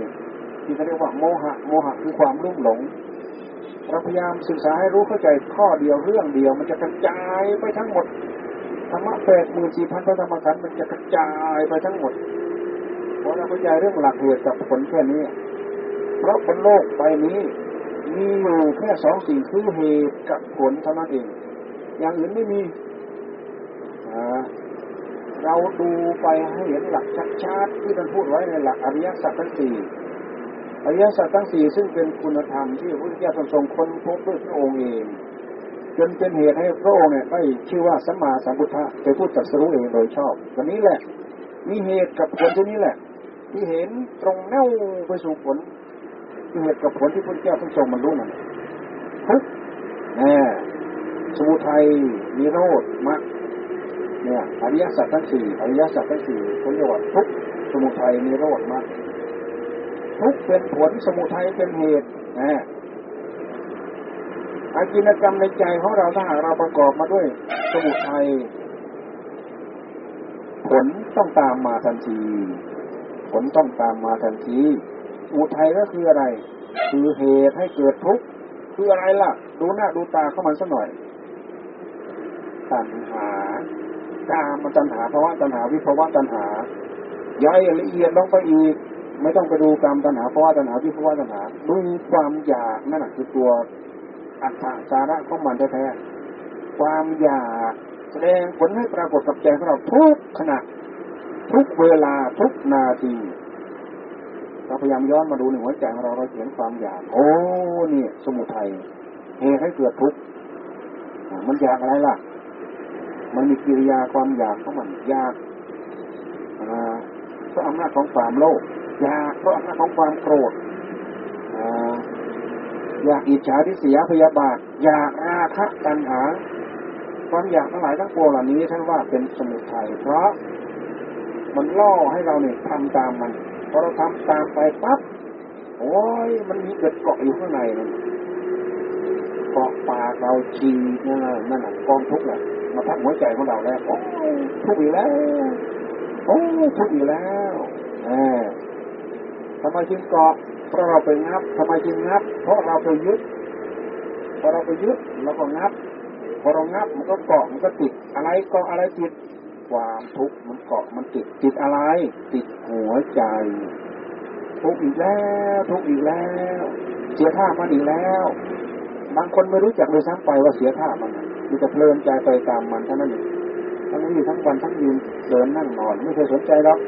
ที่เขาเรียกว่าโมหะ โมหะคือความรุ่มหลงเราพยายามศึกษาให้รู้เข้าใจข้อเดียวเรื่องเดียว มันจะกระจายไปทั้งหมดธรรมะแปดหมื่นสี่พันพระธรรมขันธ์มันจะกระจายไปทั้งหมด อเราเข้าใจเรื่องหลักเหตุกับผลแค่นี้ เพราะบนโลกใบนี้ มีอยู่แค่สองสิ่งคือเหตุกับผลเท่านั้นเอง อย่างอื่นไม่มีเราดูไปให้เห็นหลักชัดๆที่ท่านพูดไว้ในหลักอริยสัจทั้งสี่อริยสัจทั้งสี่ซึ่งเป็นคุณธรรมที่พระพุทธเจ้าทรงค้นพบด้วยพระองค์เองจนเป็นเหตุให้พระองค์เนี่ยได้ชื่อว่าสัมมาสัมพุทธะเป็นผู้จัดสรู้เองโดยชอบวันนี้แหละ มีเหตุกับผลที่นี้แหละ ที่เห็นตรงแนวไปสู่ผลคือเหตุกับผลที่พระพุทธเจ้าทรงมันรู้นั่นทุกแน่สมุทัยมีโรธมรรคเนี่ยอริยสัจทั้งสี่อริยสัจทั้งสี่เขาเรียกว่าทุกสมุทัยมีโรธมรรคทุกเป็นผลสมุทัยเป็นเหตุนะอากินกรรมในใจของเราถ้าหากเราประกอบมาด้วย สมุทัยผลต้องตามมาทันที ผลต้องตามมาทันทีสมุทัยก็คืออะไร คือเหตุให้เกิดทุกข์คืออะไรล่ะ ดูหน้าดูตาเข้ามันสักหน่อยตัณหากามตัณหาภาวะตัณหาวิภาวะตัณหา ย่อยละเอียดลงไปอีก ไม่ต้องไปดูกรรมตัณหาภาวะตัณหาวิภาวะตัณหาดูความอยากนั่นแหะคือตัวอัตตาสาระของมันแท้ๆความอยากแสดงผลให้ปรากฏกับใจของเราทุกขณะ ทุกเวลาทุกนาทีเราพยายามย้อนมาดูหนึ่งหัวใจของเราเราเห็นความอยากโอ้นี่สมุทัยเหตุให้เกิดทุกข์มันอยากอะไรล่ะ มันมีกิริยาความอยากของมันอยากเพราะอำนาจของความโลภอยากเพราะอำนาจของความโกรธอยากอิจฉาทิเสียพยาบาท อยากราคะตัณหา ความอยากทั้งหลายทั้งปวงเหล่านี้ท่านว่าเป็นสมุทัยเพราะ มันล่อให้เราเนี่ยทำตามมันพอเราทำตามไปปั๊บโอ้ยมันมีเกิดเกาะอยู่ข้างในนั่นเกาะปากเราชีนั่นนั่นกองทุกข์แหละมาทับหัวใจของเราแล้วโอ้ทุกข์อีกแล้วโอ้ทุกข์อีกแล้วแหมทำไมจึงเกาะเพราะเราไปงับทำไมจึงงับ เพราะเราไปยึดพอเราไปยึดเราก็งับพอเรางับมันก็เกาะมันก็ติดอะไรเกาะอะไรติด ความทุกข์มันเกาะมันติดติดอะไร ติดหัวใจ ทุกข์อีกแล้ว ทุกข์อีกแล้ว เสียท่ามันอีกแล้ว บางคนไม่รู้จักเลยซ้ำไปว่าเสียท่ามันมีแต่เพลินใจไปตามมันเท่านั้นเองทั้งนี้ทั้งวันทั้งยืนเดินนั่งนอน ไม่เคยสนใจหรอก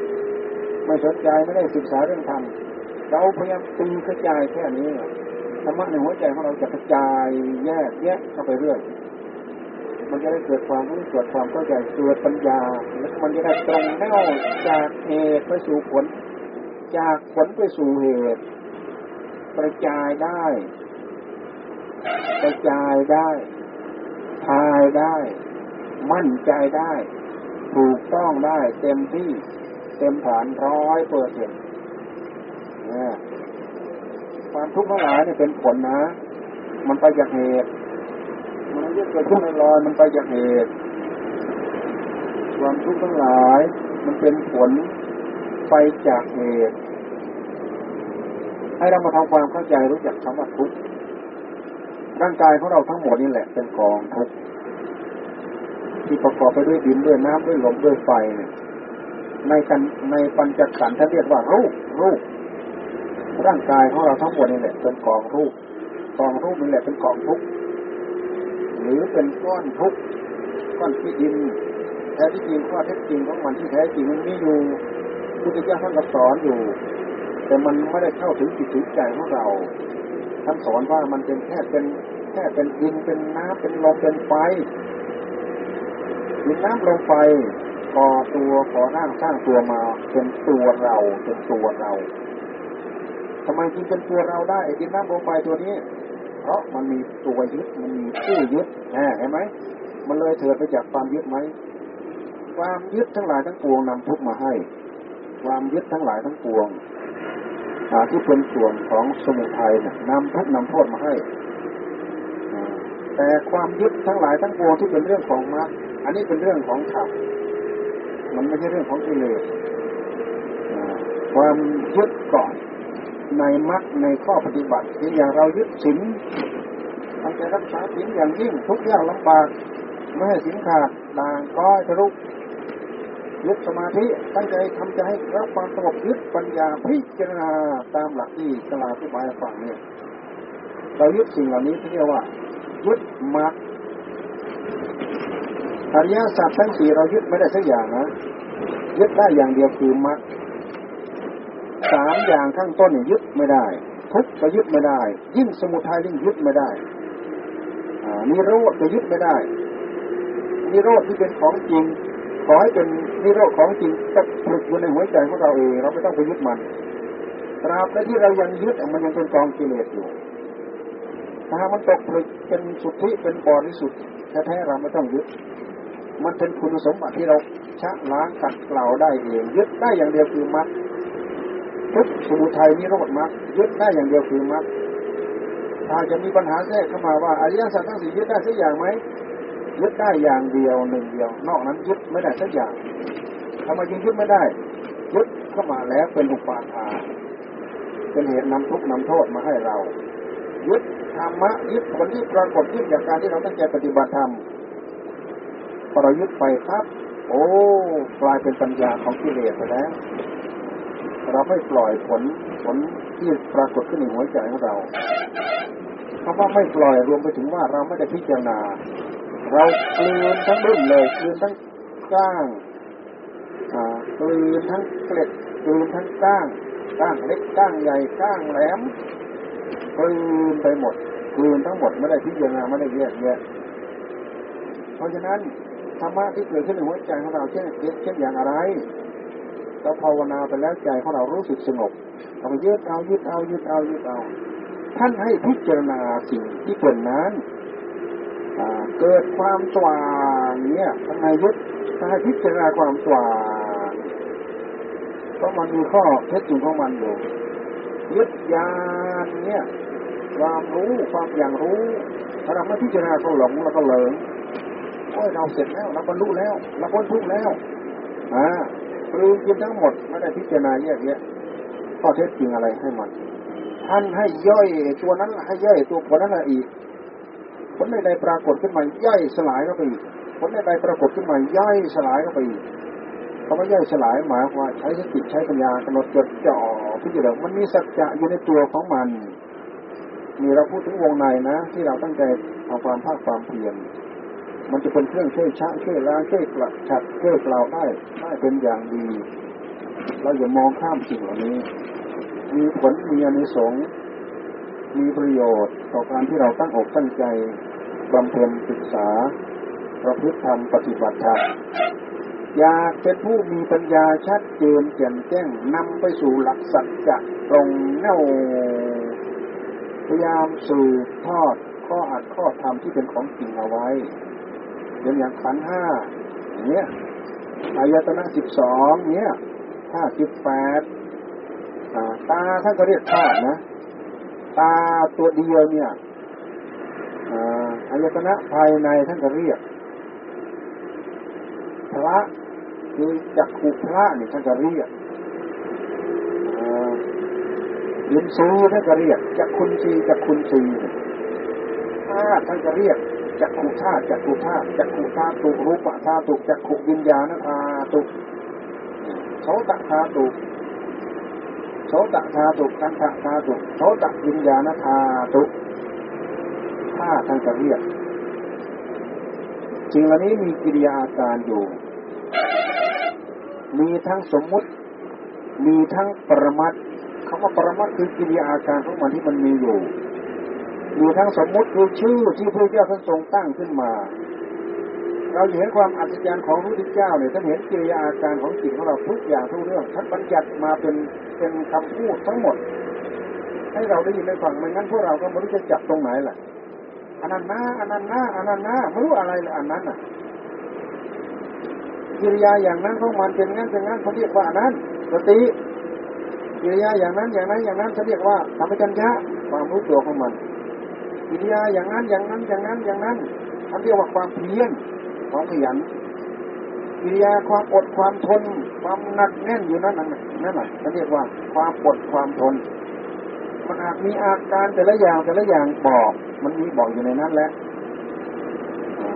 ไม่สนใจไม่ได้ศึกษาเรื่องธรรมเราพยายามตีกระจายแค่นี้ธรรมะในหัวใจของเราจะกระจายแยกแยะเข้าไปเรื่อย มันจะได้เกิดความรู้เกิดความเข้าใจเกิดปัญญาแล้วมันจะได้ตรงแนวจากเหตุไปสู่ผล จากผลไปสู่เหตุ กระจายได้กระจายได้ทายได้ มั่นใจได้ ถูกต้องได้ เต็มที่ เต็มฐานร้อยเปอร์เซ็นต์ความทุกข์ทั้งหลายเนี่ยเป็นผลนะ มันไปจากเหตุ มันไม่เกิดขึ้นลอยมันไปจากเหตุ ความทุกข์ทั้งหลาย มันเป็นผลไปจากเหตุ ให้เรามาทำความเข้าใจรู้จักคำว่าทุกข์ร่างกายของเราทั้งหมดนี่แหละเป็นกองทุกข์ที่ประกอบไปด้วยดินด้วยน้ำด้วยลมด้วยไฟเนี่ยในกันในปัญจขันธ์ท่านเรียกว่ารูปรูปร่างกายของเราทั้งหมดนี่แหละเป็นกองรูปกองรูปนี่แหละเป็นกองทุกข์ หรือเป็นก้อนทุกข์ก้อนที่ดินแท้ที่จริงข้อเท็จจริงของมันที่แท้จริงมันมีอยู่พุทธเจ้าท่านก็สอนอยู่ แต่มันไม่ได้เข้าถึงจิตถึงใจของเราท่านสอนว่ามันเป็นแค่เป็นแค่เป็นดินเป็นน้ำเป็นลมเป็นไฟดินน้ำลมไฟก่อตัวก่อร่างสร้างตัวมาเป็นตัวเราเป็นตัวเราทำไมจึงเป็นตัวเราได้ดินน้ำลมไฟตัวนี้ เพราะมันมีตัวยึดมันมีผู้ยึดเห็นไหมมันเลยเถิดไปจากความยึดไหมความยึดทั้งหลายทั้งปวงนำทุกมาให้ ความยึดทั้งหลายทั้งปวงที่เป็นส่วนของสมุทัยเนี่ยนำทุกนำโทษมาให้แต่ความยึดทั้งหลายทั้งปวงที่เป็นเรื่องของมรรคอันนี้เป็นเรื่องของธรรมมันไม่ใช่เรื่องของกิเลสความยึดก่อน ในมรรคในข้อปฏิบัติที่อย่างเรายึดศีลตั้งใจรักษาศีลอย่างยิ่งทุกอย่างลำบากไม่ให้ศีลขาดด่างก้อยทะลุยึดสมาธิตั้งใจทำใจให้รับความสงบยึดปัญญาพิจารณาตามหลักที่กลาที่บายฝั่งเนี่ยเรายึดสิ่งเหล่านี้ที่เรียกว่ายึดมรรคอริยสัจทั้งสี่เรายึดไม่ได้สักอย่างนะยึดได้อย่างเดียวคือมรรค สามอย่างข้างต้นเนี่ยยึดไม่ได้ ทุกก็ยึดไม่ได้ ยิ่งสมุทัยยิ่งยึดไม่ได้นิโรธก็ยึดไม่ได้นิโรธที่เป็นของจริง ขอให้เป็นนิโรธของจริงจะปลุกอยู่ในหัวใจของเราเองเราไม่ต้องไปยึดมันตราบใดที่เรายังยึดมันยังเป็นกองกิเลสอยู่ถ้ามันตกผลึกเป็นสุทธิเป็นบริสุทธิ์แท้ๆเราไม่ต้องยึด มันเป็นคุณสมบัติที่เราชะล้างกัดเกลาได้เองยึดได้อย่างเดียวคือมัด ทุกสมุทัยนิโรธมัดยึดได้อย่างเดียวคือมัดถ้าจะมีปัญหาแทรกเข้ามาว่าอริยสัจทั้งสี่ยึดได้สักอย่างไหมยึดได้อย่างเดียวหนึ่งเดียว นอกนั้นยึดไม่ได้สักอย่างทำไมยึงยึดไม่ได้ยึดเข้ามาแล้วเป็นอุปาทานเป็นเหตุนำทุกข์นำโทษมาให้เรายึดธรรมะยึดผลที่ปรากฏยึดจากการที่เราตั้งใจปฏิบัติธรรมพอเรายึดไปครับ โอ้กลายเป็นปัญญาของกิเลสไปแล้ว เราไม่ปล่อยผลผลที่ปรากฏขึ้นในหัวใจของเราคำว่าไม่ปล่อยรวมไปถึงว่าเราไม่ได้พิจารณา เรากลืนทั้งรุ่นเลยกลืนทั้งก้างกลืนทั้งเกล็ดกลืนทั้งก้างก้างเล็กก้างใหญ่ก้างแหลมกลืนไปหมดกลืนทั้งหมดไม่ได้พิจารณาไม่ได้แยกแยะเพราะฉะนั้นธรรมะที่เกิดขึ้นในหัวใจของเราเช่นเช่นอย่างอะไร เราภาวนาไปแล้วใจของเรารู้สึกสงบเรายึดเอายึดเอายึดเอายึดเอา ท่านให้พิจารณาสิ่งที่เป็นนั้นเกิดความสว่างเนี่ยทำไมยึดถ้าให้พิจารณาความสว่างเพราะมันมีข้อเท็จจริงของมันอยู่ยึดญาณเนี่ยความรู้ความอย่างรู้ถ้าเราไม่พิจารณาก็หลงแล้วก็เหลิงโอ้ยเราเสร็จแล้วเราบรรลุแล้วเราพ้นทุกข์แล้วอ่า ปลืมกินทั้งหมดไม่ได้พิจารณาแยกแยะข้อเท็จจริงอะไรให้มัน ท่านให้ย่อยตัวนั้นให้ย่อยตัวผลนั้นอีกผลใดๆปรากฏขึ้นมาย่อยสลายเข้าไปอีกผลใดๆปรากฏขึ้นมาย่อยสลายเข้าไปอีกคำว่าย่อยสลายหมายว่าใช้สติใช้ปัญญากำหนดจดจ่อพิจารณามันมีสัจจะอยู่ในตัวของมันมีเราพูดถึงวงในนะ ที่เราตั้งใจทำความภาคความเพียร มันจะเป็นเครื่องช่วยชะช่วยล้างช่วยกลัดฉัดช่วยเปล่าได้ได้เป็นอย่างดี เราอย่ามองข้ามสิ่งเหล่านี้ มีผลมีอนิสงส์มีประโยชน์ต่อการที่เราตั้งอกตั้งใจบำเพ็ญศึกษา ประพฤติธรรมปฏิบัติธรรมอยากเป็นผู้มีปัญญาชัดเจนแจ่มแจ้งนำไปสู่หลักสัจจะตรงแนวพยายามสื่อทอดข้ออัดข้อธรรมที่เป็นของจริงเอาไว้ อย่างอย่างขันห้าเนี้ยอายตนะสิบสองเนี้ยห้าสิบแปดตาท่านก็เรียกธาตุนะ ตาตัวเดียวเนี่ยอายตนะภายในท่านก็เรียกพระคือจักขุพระนี่ท่านก็เรียกยินซูท่านก็เรียกจักคุณชีจักคุณชีธาตุท่านก็เรียก จักขุธาตุจักขุธาตุจักขุธาตุรูปธาตุจักขุวิญญาณธาตุโสตธาตุโสตธาตุคันธธาตุโสตวิญญาณธาตุธาตุท่านจะเรียกจริงเหล่านี้มีกิริยาอาการอยู่ มีทั้งสมมุติ มีทั้งปรมัตคำว่าปรมัตคือกิริยาอาการของมันที่มันมีอยู่ มีทั้งสมมุติคือชื่อที่พระเจ้าท่านทรงตั้งขึ้นมา เราเห็นความอัศจรรย์ของพระพุทธเจ้าเนี่ยท่านเห็นกิริยาอาการของจิตของเราทุกอย่างทุกเรื่องท่านบัญญัติมาเป็นเป็นคำพูดทั้งหมด ให้เราได้ยินได้ฟังไม่งั้นพวกเราก็ไม่รู้จะจับตรงไหนแหละอันนั้นนะอันนั้นนะอันนั้นนะไม่รู้อะไรเลยอันนั้นอะกิริยาอย่างนั้นของมันเป็นงั้นเป็นงั้นเขาเรียกว่าอันนั้นสติกิริยาอย่างนั้นอย่างนั้นอย่างนั้นเขาเรียกว่าธรรมจัญญะความรู้ตัวของมัน กิริยาอย่างนั้นอย่างนั้นอย่างนั้นอย่างนั้นท่านเรียกว่าความเพียรความขยันกิริยาความอดความทน ความหนักแน่นอยู่นั่นนั่นนั่นแหละท่าเรียกว่าความอดความทน มันอาจมีอาการแต่ละอย่างแต่ละอย่างบอก มันมีบอกอยู่ในนั้นแหละ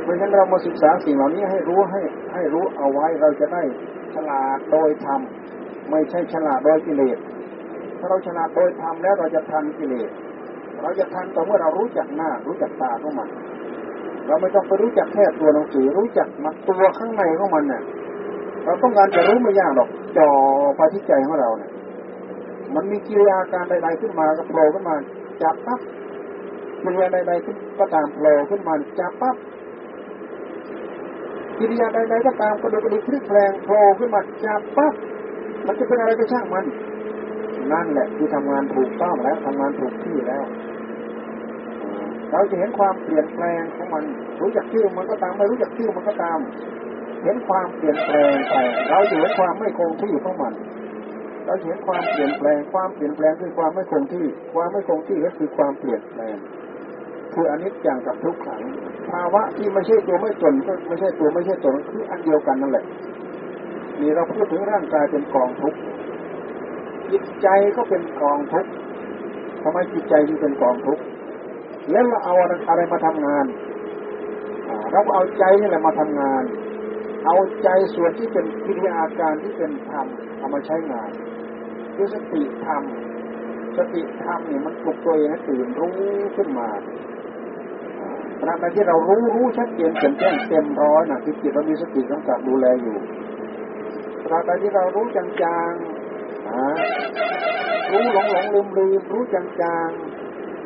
เพราะฉะนั้นเรามาศึกษาสิ่งเหล่านี้ให้รู้ให้ให้รู้เอาไว้เราจะได้ฉลาดโดยธรรมไม่ใช่ฉลาดโดยกิเลสถ้าเราฉลาดโดยธรรมแล้วเราจะทันกิเลส เราจะทันต่อเมื่อเรารู้จักหน้า รู้จักตาของมัน เราไม่ต้องไปรู้จักแค่ตัวหนังสือ รู้จักมันตัวข้างในของมันเนี่ยเราต้องการจะรู้ไม่ยากหรอกจ่อไปที่ใจของเราเนี่ยมันมีกิริยาการใดๆขึ้นมาก็โผล่ขึ้นมาจับปั๊บกิริยาใดๆขึ้นก็ตามโผล่ขึ้นมาจับปั๊บกิริยาใดๆก็ตามกระดูกกระดิกพลิกแปลงโผล่ขึ้นมาจับปั๊บมันจะเป็นอะไรก็ช่างมัน นั่นแหละคือทำงานถูกต้องแล้วทำงานถูกที่แล้ว เราจะเห็นความเปลี่ยนแปลงของมัน รู้จักชื่อมันก็ตามไม่รู้จักชื่อมันก็ตาม เห็นความเปลี่ยนแปลงไปเราจะเห็นความไม่คงที่ของมัน เราเห็นความเปลี่ยนแปลง ความเปลี่ยนแปลงคือความไม่คงที่ ความไม่คงที่ก็คือความเปลี่ยนแปลง คืออนิจจังกับทุกขังภาวะที่ไม่ใช่ตัวไม่ตนก็ไม่ใช่ตัวไม่ใช่ตนคืออันเดียวกันนั่นแหละนี่เราพูดถึงร่างกายเป็นกองทุกข์จิตใจก็เป็นกองทุกข์ทำไมจิตใจจึงเป็นกองทุกข์ แล้วเราเอาอะไรมาทำงานเราเอาใจนี่แหละมาทำงาน เอาใจส่วนที่เป็นกิริยาการที่เป็นธรรมเอามาใช้งานคือสติธรรมสติธรรมเนี่ยมันปลุกตัวเองให้ตื่นรู้ขึ้นมาขณะที่เรารู้รู้ชัดเจนเต็มแจ้งเต็มร้อยนะคือจิตเรามีสติกำกับดูแลอยู่ขณะที่เรารู้จางๆรู้หลงหลงลืมลืมรู้จางๆ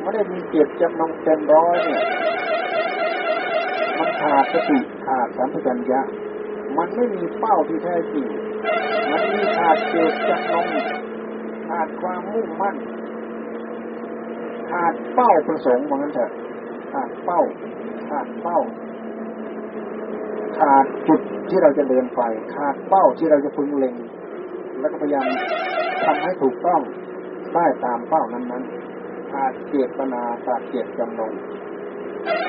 ไม่ได้มีเจตจำนงเต็มร้อยเนี่ยมันขาดสติขาดสัมผััญญามันไม่มีเป้าที่แท้จริง มันมีขาดเจตจำนงขาดความมุ่งมั่น ขาดเป้าประสงค์เหมือนกันเถอะขาดเป้า ขาดเป้า ขาดจุดที่เราจะเดินไปขาดเป้าที่เราจะพึงเล็ง แล้วก็พยายามทำให้ถูกต้องได้ตามเป้านั้นๆ ขาดเจตนาขาดเจตจำนง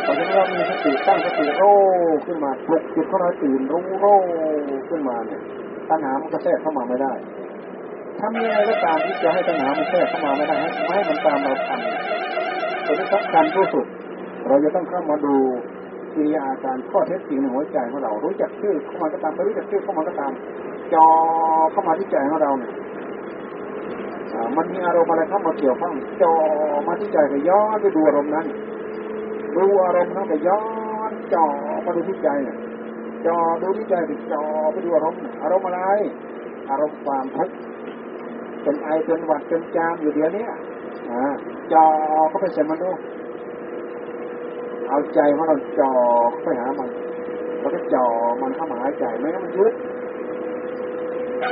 พอฉะนั้นเรามีสติตั้งสติโร่ขึ้นมาปลุกจิตของเราตื่นรู้โร่ขึ้นมาเนี่ยตัณหามันก็แทรกเข้ามาไม่ได้ทำยังไงก็ตามที่จะให้ตัณหามันแทรกเข้ามาไม่ได้ไม่ให้มันตามเราทันตัวนี้สำคัญที่สุด เราจะต้องเข้ามาดูกิริยาการข้อเท็จจริงในหัวใจของเรา รู้จักชื่อเข้ามาก็ตามไม่รู้จักชื่อเข้ามาก็ตาม จอเข้ามาที่ใจของเราเนี่ย มันมีอารมณ์อะไรเข้ามาเกี่ยวข้องจอมาที่ใจก็ย้อนไปดูอารมณ์นั้นดูอารมณ์นั้นก็ย้อนจอมาดูที่ใจเนี่ยจอดูที่ใจไปจอไปดูอารมณ์อารมณ์อะไร อารมณ์ความทุกข์เป็นไอเป็นหวัดเป็นจามอยู่เดี๋ยวนี้อ่าจอก็ไปเสร็จมันดูเอาใจของเราจอไปหามันเราก็จอมันเข้ามาหาใจไม่งั้นมันยึด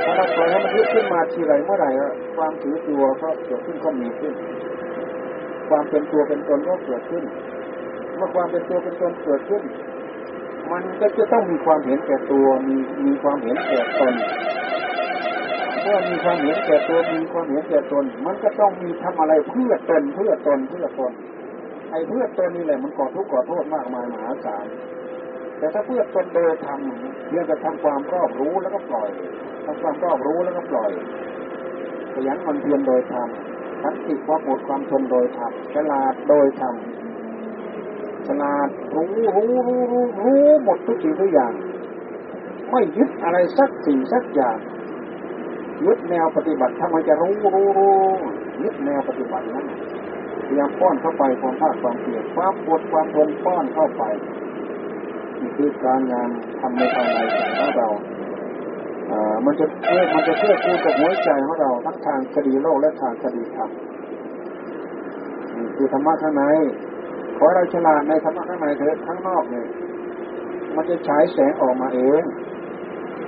ถ้าเราปล่อยให้มันยึดขึ้นมาทีไรเมื่อไหร่ความถือตัวก็เกิดขึ้นก็มีขึ้น ความเป็นตัวเป็นตนก็เกิดขึ้น เมื่อความเป็นตัวเป็นตนเกิดขึ้น มันก็จะต้องมีความเห็นแก่ตัวมีมีความเห็นแก่ตนเมื่อมีความเห็นแก่ตัวมีความเห็นแก่ตน มันก็ต้องมีทำอะไรเพื่อตนเพื่อตนเพื่อตนไอ้เพื่อตนนี่แหละมันก่อทุกข์ก่อโทษมากมายมหาศาล แต่ถ้าเพื่อตนโดยทำเพียงแต่ทำความรอบรู้แล้วก็ปล่อยทำความรอบรู้แล้วก็ปล่อยขยันมันเพียรโดยทำทันติความอดความทนโดยทำฉลาดโดยทำฉลาดรู้รู้รู้รู้รู้หมดทุกสิ่งทุกอย่าง ไม่ยึดอะไรสักสิ่งสักอย่างยึดแนวปฏิบัติทำไมจะรู้รู้รู้ยึดแนวปฏิบัตินั้นพยายามป้อนเข้าไปความภาคความเพียรความอดความทนป้อนเข้าไปือการงานทำในภายในใจของเราอ่ามันจะเพื่อมันจะเพื่อคูณกับหัวใจของเราทั้งทางคดีโลกและทางคดีธรรมคือธรรมะข้างในขอเราฉลาดในธรรมะข้างในเถิดข้างนอกเนี่ยมันจะฉายแสงออกมาเอง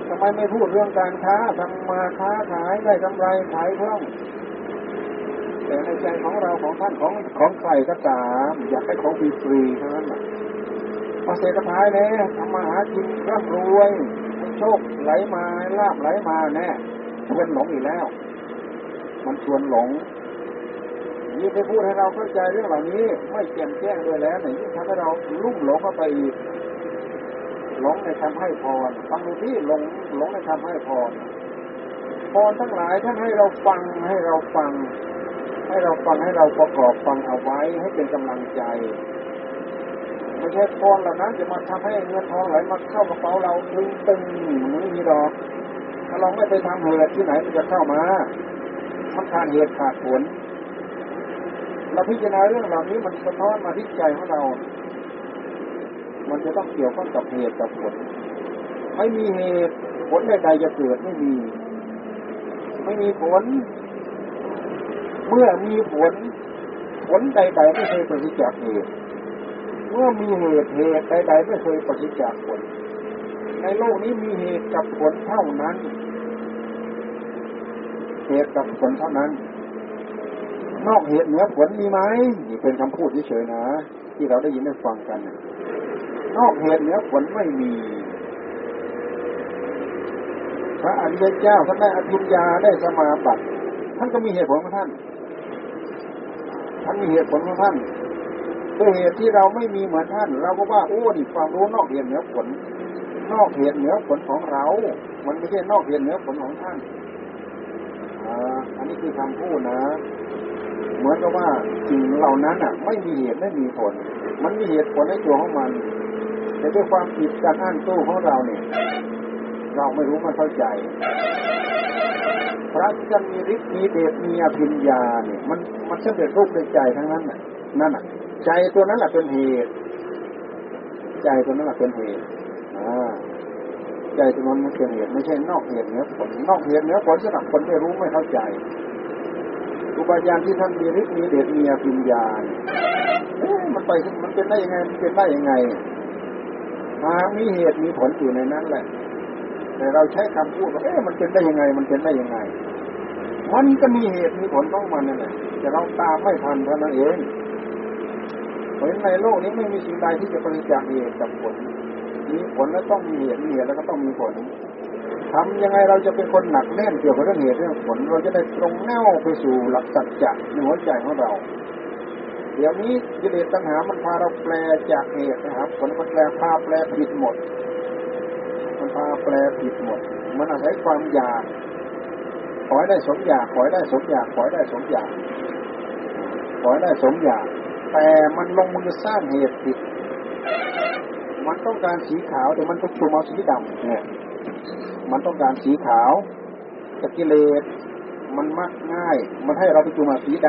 ทำไมไม่พูดเรื่องการค้าทำมาค้าขายได้กำไรขายคล่องแต่ในใจของเราของท่านของของใครก็ตาม อยากให้ของฟรีๆเท่านั้น มาเสกท้ายเนี่ยทำมาหากินร่ำรวยโชคไหลมาลาบไหลมาแน่ชวนหลงอีกแล้ว มันชวนหลงยิ่งไปพูดให้เราเข้าใจเรื่องเหล่านี้ ไม่แจ่มแจ้งด้วยแล้วเนี่ยยิ่งทำให้เราลุ่มหลงเข้าไปอีกหลงในทำให้พรฟังดูที่หลงหลงในทำให้พรพรทั้งหลายท่านให้เราฟังให้เราฟัง ให้เราฟังให้เราประกอบฟังเอาไว้ให้เป็นกำลังใจ ไม่ใช่พรเหล่านั้นจะมาทำให้เงินทองไหลมาเข้ากระเป๋าเราตึงตึงไม่มีดอก ถ้าเราไม่ไปทำเหตุที่ไหนมันจะเข้ามามันขาดเหตุขาดผลเราพิจารณาเรื่องเหล่านี้มันสะท้อนมาที่ใจของเรา มันจะต้องเกี่ยวข้องกับเหตุกับผล ไม่มีเหตุผลใดๆจะเกิดไม่มี ไม่มีผล เมื่อมีผล ผลใดๆไม่เคยปฏิจจากเหตุ เมื่อมีเหตุเหตุใดๆไม่เคยปฏิจจากผล ในโลกนี้มีเหตุกับผลเท่านั้น เหตุกับผลเท่านั้น นอกเหตุเหนือผลมีไหมนี่เป็นคำพูดเฉยๆนะ ที่เราได้ยินได้ฟังกันนอกเหตุเหนือผลไม่มีพระอริยเจ้าท่านได้อภิญญาได้สมาบัติท่านก็มีเหตุผลของท่านท่านมีเหตุผลของท่าน ด้วยเหตุที่เราไม่มีเหมือนท่าน เราก็ว่าโอ้นี่ความรู้นอกเหตุเหนือผล นอกเหตุเหนือผลของเรา มันไม่ใช่นอกเหตุเหนือผลของท่านอันนี้คือคำพูดนะ เหมือนกับว่าสิ่งเหล่านั้นอะ ไม่มีเหตุไม่มีผล มันมีเหตุผลในตัวของมัน แต่ด้วยความผิดการอ้างตู้ของเราเนี่ย เราไม่รู้ไม่เข้าใจพระจะมีฤทธิ์มีเดชมีอภิญญาเนี่ยมันมันสำเร็จรูปในใจทั้งนั้นน่ะนั่นอะ ใจตัวนั้นแหละเป็นเหตุใจตัวนั้นแหละเป็นเหตุอ่าใจตัวนั้นมันเป็นเหตุไม่ใช่นอกเหตุเหนือผลนอกเหตุเหนือผลสำหรับคนไม่รู้ไม่เข้าใจอุบายานที่ท่านมีฤทธิ์มีเดชมีอภิญญามันไปมันเป็นได้ยังไงมันเป็นได้ยังไงมามีเหตุมีผลอยู่ในนั้นแหละ แต่เราใช้คำพูดว่าเอ๊ะมันเป็นได้ยังไง มันเป็นได้ยังไง มันก็มีเหตุมีผลของมันนั่นแหละแต่เราตามไม่ทันเท่านั้นเอง ราะในโลกนี้ไม่มีสิ่งใดที่จะปริจาคเหตุกับผลมีผลแล้วต้องมีเหตุมีเหตุแล้วก็ต้องมีผลทำยังไงเราจะเป็นคนหนักแน่นเกี่ยวกับเรื่องเหตุเรื่องผล เราจะได้ตรงแนวไปสู่หลักสัจจะในหัวใจของเรา เดี๋ยวนี้กิเลสตัณหามันพาเราแปลจากเหตุนะครับ ผลมันแปลพาแปลผิดหมด มันพาแปลผิดหมด มันอาศัยความอยากขอให้ได้สมอยากขอให้ได้สมอยากขอให้ได้สมอยากขอให้ได้สมอยาก แต่มันลงมือสร้างเหตุผิด มันต้องการสีขาวแต่มันไปชุมาสีดำเนี่ย มันต้องการสีขาวแต่กิเลสมันมักง่าย มันให้เราไปจูงมาสีด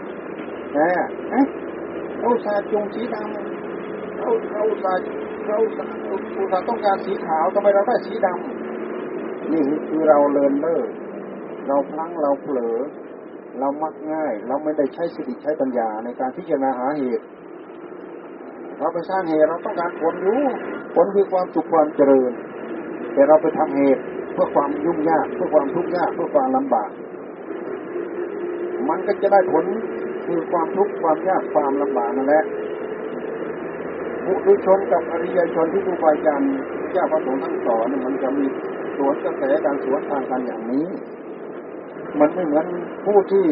ำนะเอ๊ะเราสาจูงสีดำเราเราสาเราเราสาต้องการสีขาวทำไมเราได้สีดำนี่คือเราเลินเล่อเราพลั้งเราเผลอ เรามักง่าย เราไม่ได้ใช้สติใช้ปัญญาในการพิจารณาหาเหตุ เราไปสร้างเหตุเราต้องการผลรู้ผลคือความสุขความเจริญ แต่เราไปทำเหตุเพื่อความยุ่งยากเพื่อความทุกข์ยากเพื่อความลำบาก มันก็จะได้ผลคือความทุกข์ความยากความลำบากนั่นแหละบุตุชนกับอริยชนที่ดูไปกันเจ้าพระสงฆ์ทั้งสอนมันจะมีสวนกระแสการสวนทางกันอย่างนี้ มันไม่เหมือน ผู้ที่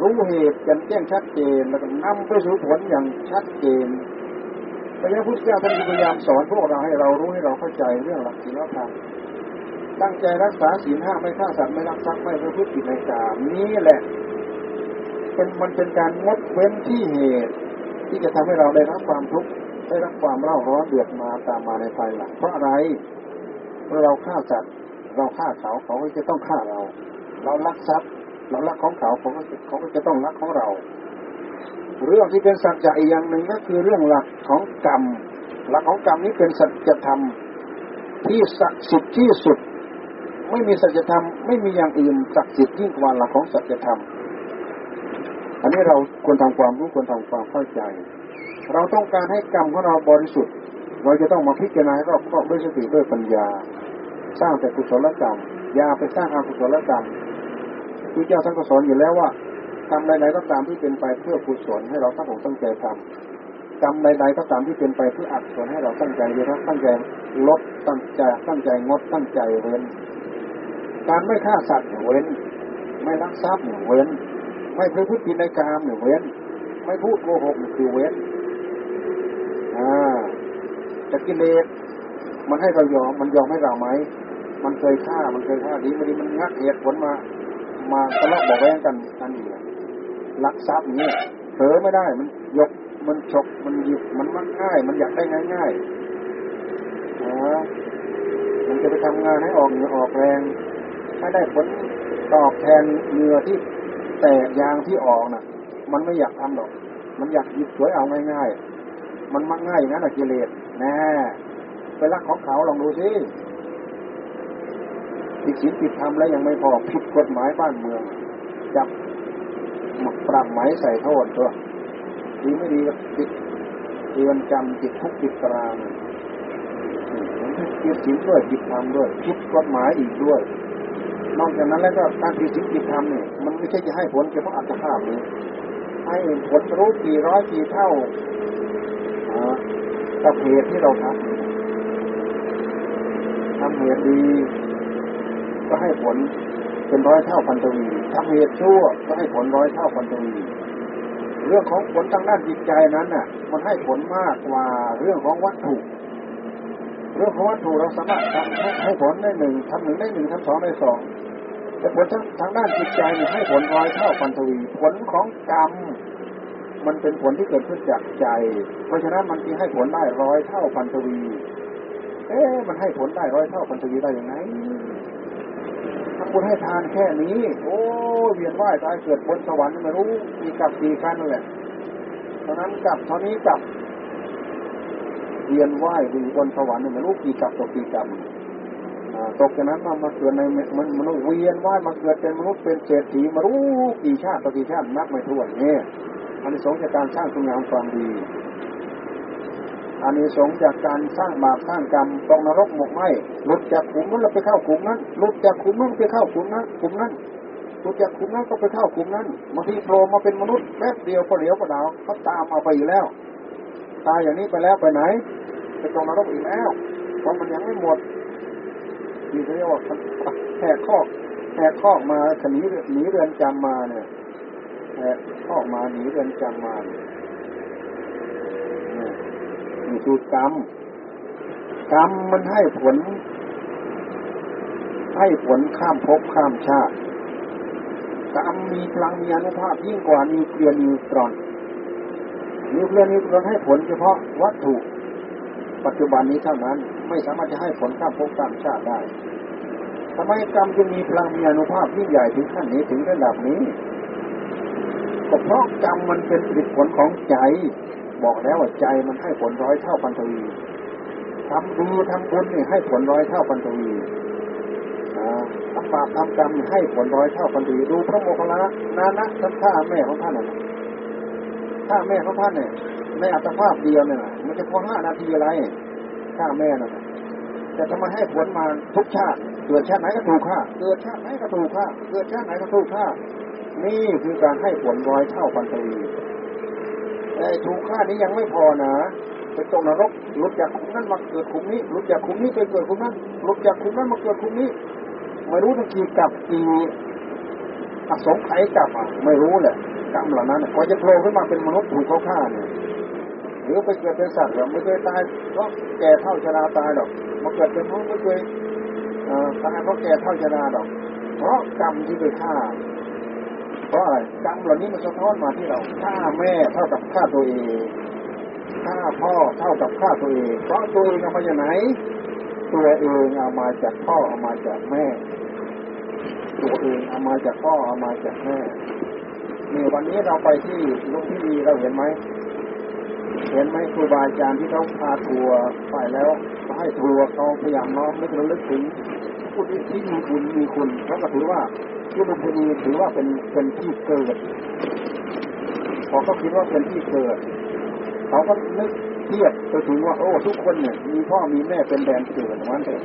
รู้เหตุกันแจ้งชัดเจนแล้วก็นำไปสู่ผลอย่างชัดเจนพระพุทธเจ้าท่านพยายามสอนพวกเราให้เรารู้ให้เราเข้าใจเรื่องหลักศีลธรรมตั้งใจรักษาศีลห้าไม่ฆ่าสัตว์ไม่รักทรัพย์ไม่ประพฤติผิดในกามนี้แหละเป็นมันเป็นการงดเว้นที่เหตุ ที่จะทำให้เราได้รับความทุกข์ได้รับความเล่าร้อนเดือดมาตามมาในภายหลังเพราะอะไรเพราะเราฆ่าสัตว์เราฆ่าเขาเขาก็จะต้องฆ่าเรา เราลักทรัพย์ เราลักของเขาเขาก็เขาก็จะต้องลักของเรา เรื่องที่เป็นสัจจะอีกอย่างหนึ่งก็คือเรื่องหลักของกรรม หลักของกรรมนี้เป็นสัจธรรมที่ศักดิ์สิทธิ์ที่สุด ไม่มีสัจธรรมไม่มีอย่างอื่นศักดิ์สิทธิ์ยิ่งกว่าหลักของสัจธรรม อันนี้เราควรทำความรู้ควรทำความเข้าใจ เราต้องการให้กรรมของเราบริสุทธิ์ เราจะต้องมาพิจารณารอบครอบด้วยสติด้วยปัญญา สร้างแต่กุศลกรรมอย่าไปสร้างอกุศลกรรม พระเจ้าท่านก็สอนอยู่แล้วว่ากรรมใดๆก็ตามที่เป็นไปเพื่อกุศลให้เราตั้งอกตั้งใจทำกรรมใดๆก็ตามที่เป็นไปเพื่ออักศลให้เราตั้งใจเยอะตั้งใจลดตั้งใจตั้งใจงดตั้งใจเว้น การไม่ฆ่าสัตว์เว้น ไม่ลักทรัพย์เว้น ไม่พูดผิดในกามเว้น ไม่พูดโกหกคือเว้นอ่าจะกิเลสมันให้เรายอมมันยอมให้เราไหมมันเคยฆ่ามันเคยฆ่าดีไม่ดีมันงัดเหตุผลมา มาทะเลาะบอกแว้งกันกันอยู่ลักทรัพย์นี้เผลอไม่ได้มันยกมันฉกมันหยิบมันมักง่าย มันอยากได้ง่ายง่ายมันจะไปทำงานให้ออกเหงื่อออกแรงให้ได้ผลตอบแทนเหงื่อที่แตกยางที่ออกน่ะ มันไม่อยากทำหรอก มันอยากหยิบสวยเอาง่ายๆมันมักง่ายอย่างนั้นอะกิเลสแน่ไปรักของเขาลองดูสิ ผิดศีลผิดธรรมแล้วยังไม่พอผิดกฎหมายบ้านเมืองจับปรับไหมใส่โทษตัวดีไม่ดีติดเรือนจำติดทุกติดตรางผิดศีลด้วยผิดธรรมด้วยผิดกฎหมายอีกด้วย นอกจากนั้นแล้วก็การผิดศีลผิดธรรมเนี่ยมันไม่ใช่จะให้ผลเฉพาะอัตภาพนี้ให้ผลรู้กี่ร้อยกี่เท่ากับเหตุที่เราทำทำเหตุดี ก็ให้ผลเป็นร้อยเท่าพันตวีทำเหตุชั่วก็ให้ผลร้อยเท่าพันตวีเรื่องของผลทางด้านจิตใจนั้นน่ะ มันให้ผลมากกว่าเรื่องของวัตถุ เรื่องของวัตถุเราสามารถให้ผลได้หนึ่งทำหนึ่งได้หนึ่งทำสองได้สองแต่ผลทางทางด้านจิตใจเนี่ยให้ผลร้อยเท่าพันทวีผลของกรรมมันเป็นผลที่เกิดขึ้นจากใจ เพราะฉะนั้นมันจึงให้ผลได้ร้อยเท่าพันทวี เอ๊ะมันให้ผลได้ร้อยเท่าพันทวีได้อยังไง คุณให้ทานแค่นี้ โอ้เวียนว่ายตายเกิดบนสวรรค์ไม่รู้มีกับกี่ขั้นนั่นแหละตอนนั้นกับเท่านี้กับเวียนว่ายดูบนสวรรค์ไม่รู้กี่กับต่อกี่กับตกจากนั้นมามาเกิดในมันมนุษย์เวียนว่ายมาเกิดเป็นมนุษย์เป็นเศรษฐีมารู้กี่ชาติต่อกี่ชาตินับไม่ถ้วนเนี่ยอันนี้สงจากการสร้างคุณงามความดี อันนี้สงจากการสร้างบาปสร้างกรรมตกนรกหมกไหมหลุดจากขุมนั้นเราไปเข้าขุมนั้นหลุดจากขุมนั้นไปเข้าขุมนั้นขุมนั้นหลุดจากขุมนั้นก็ไปเข้าขุมนั้นบางทีโผล่มาเป็นมนุษย์แป๊บเดียวก็เหลียวก็ดาวเขาตามเอาไปอยู่แล้ว ตายอย่างนี้ไปแล้วไปไหนไปตกนรกอีกแล้วเพราะมันยังไม่หมดที่เรียกว่าแหกข้อแหกข้อมาหนีหนีเรือนจำมาเนี่ยแหกข้อมาหนีเรือนจำมาเนี่ย นี่คือกรรมกรรมมันให้ผล ให้ผลข้ามภพข้ามชาติกรรมมีพลังมีอนุภาพยิ่งกว่านิวเคลียร์นิวตรอนนิวเคลียร์นิวตรอนให้ผลเฉพาะวัตถุ ปัจจุบันนี้เท่านั้น ไม่สามารถจะให้ผลข้ามภพข้ามชาติได้ทำไมกรรมจึงมีพลังมีอนุภาพยิ่งใหญ่ถึงขั้นนี้ถึงระดับนี้ก็เพราะกรรมมันเป็นผลผลของใจ บอกแล้วว่าใจมันให้ผลร้อยเท่าพันทวีทำดีทำบุญนี่ให้ผลร้อยเท่าพันทวีทำบาปทำกรรมให้ผลร้อยเท่าพันทวีดูพระโมคคัลลานานะท่านฆ่าแม่ของท่านน่ะฆ่าแม่ของท่านเนี่ยในอัตภาพเดียวเนี่ยมันจะพอห้านาทีอะไรฆ่าแม่น่ะแต่ทำไมให้ผลมาทุกชาติเกิดชาติไหนก็ถูกฆ่าเกิดชาติไหนก็ถูกฆ่าเกิดชาติไหนก็ถูกฆ่านี่คือการให้ผลร้อยเท่าพันทวี แต่ถูกฆ่านี้ยังไม่พอนะไปตกนรกหลุดจากคุมนั้นมาเกิดคุมนี้หลุดจากคุมนี้ไปเกิดคุมนั้นหลุดจากคุมนั้นมาเกิดคุมนี้ ไม่รู้ทั้งกี่กับกี่อสงไขยกับอะไม่รู้แหละกรรมเหล่านั้นพอจะโผล่ขึ้นมาเป็นมนุษย์ถูกเขาฆ่าเนี่ยหรือไปเกิดเป็นสัตว์หรอไม่เคยตายเพราะแก่เท่าชราตายหรอกมาเกิดเป็นมนุษย์ไม่เคยตายเพราะแก่เท่าชราหรอก เพราะกรรมที่ไปฆ่า เพราะอะไรกรรมเหล่านี้มันสะท้อนมาที่เราฆ่าแม่เท่ากับฆ่าตัวเองฆ่าพ่อเท่ากับฆ่าตัวเองเพราะตัวเองเอามาจากไหน ตัวเองเอามาจากพ่อเอามาจากแม่ ตัวเองเอามาจากพ่อเอามาจากแม่นี่วันนี้เราไปที่ลุงพี่เราเห็นไหมเห็นไหมครูบาอาจารย์ที่เขาพาทัวร์ไปแล้วให้ทัวร์เขาพยายามน้อมไม่ระลึกถึงผู้ที่มีบุญมีคุณเขาก็ถือว่า ลุมพินีถือว่าเป็นเป็นที่เกิดพอเขาคิดว่าเป็นที่เกิด เขาก็นึกเทียบไปถึงว่า โอ้ทุกคนเนี่ยมีพ่อมีแม่เป็นแดนเกิดนั้นเอะ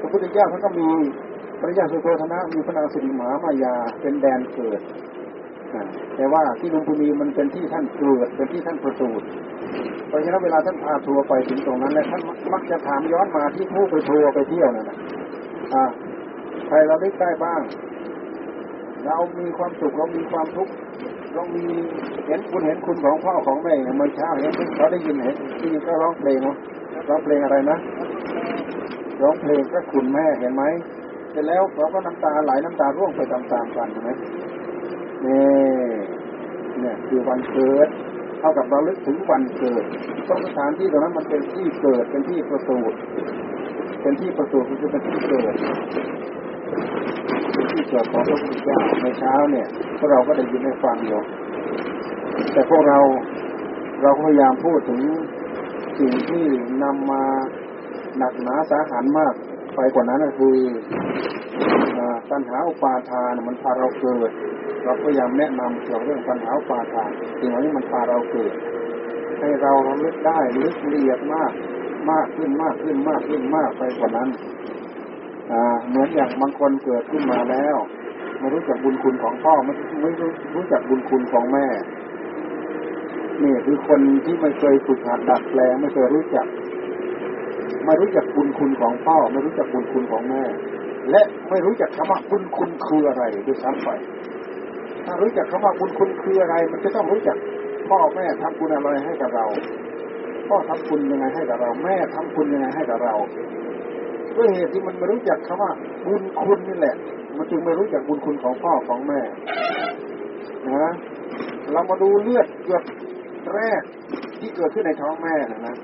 พระพุทธเจ้าท่านก็มีพระยาสุโธธนะมีพระนางสิริมหามายาเป็นแดนเกิดแต่ว่าที่ลุมพินีมันเป็นที่ท่านเกิดเป็นที่ท่านประสูติเพราะฉะนั้นเวลาท่านพาทัวร์ไปถึงตรงนั้นแล้วท่านมักจะถามย้อนมาที่ผู้ไปทัวร์ไปเที่ยวนั่นแหละใครเราได้ใกล้บ้าง เรามีความสุขเรามีความทุกข์เรามีเห็นคุณเห็นคุณของพ่อของแม่เมื่อเช้าเห็นเขาได้ยินเห็นที่ก็ร้องเพลงเนาะร้องเพลงอะไรนะร้องเพลงก็คุณแม่เห็นไหมเสร็จแล้วเขาก็น้ำตาไหลน้ำตาร่วงไปตามๆกันใช่ไหมนี่เนี่ยคือวันเกิดเท่ากับเราลึกถึงวันเกิดเพราะสถานที่ตรงนั้นมันเป็นที่เกิดเป็นที่ประสูติเป็นที่ประสูติคือเป็นที่เกิด เกิดของพระพุทธเจ้าในเช้าเนี่ยพวกเราก็ได้ยินได้ฟังอยู่แต่พวกเราเราพยายามพูดถึงสิ่งที่นำมาหนักหนาสาหัสมากไปกว่านั้นก็คือปัญหาอุปาทานมันพาเราเกิด เราพยายามแนะนำเกี่ยวกับเรื่องปัญหาอุปาทานสิ่งเหล่านี้มันพาเราเกิด ให้เราลึกได้ลึกละเอียดมากมากขึ้นมากขึ้นมากขึ้นมากไปกว่านั้น เหมือนอย่างบางคนเกิดขึ้นมาแล้วไม่รู้จักบุญคุณของพ่อไม่ไม่รู้จักบุญคุณของแม่นี่คือคนที่ไม่เคยฝึกหัดดัดแปลงไม่เคยรู้จักไม่รู้จักบุญคุณของพ่อ ไม่รู้จักบุญคุณของแม่ และไม่รู้จักคำว่าบุญคุณคืออะไรด้วยซ้ำไปถ้ารู้จักคำว่าบุญคุณคืออะไร มันจะต้องรู้จักพ่อแม่ทำคุณอะไรให้กับเรา พ่อทำคุณยังไงให้กับเรา แม่ทำคุณยังไงให้กับเรา ด้วยเหตุที่มันไม่รู้จักคำว่า บุญคุณนี่แหละ มันจึงไม่รู้จักบุญคุณของพ่อของแม่นะเรามาดูเลือดหยดแรกที่เกิดขึ้นในท้องแม่นะนะ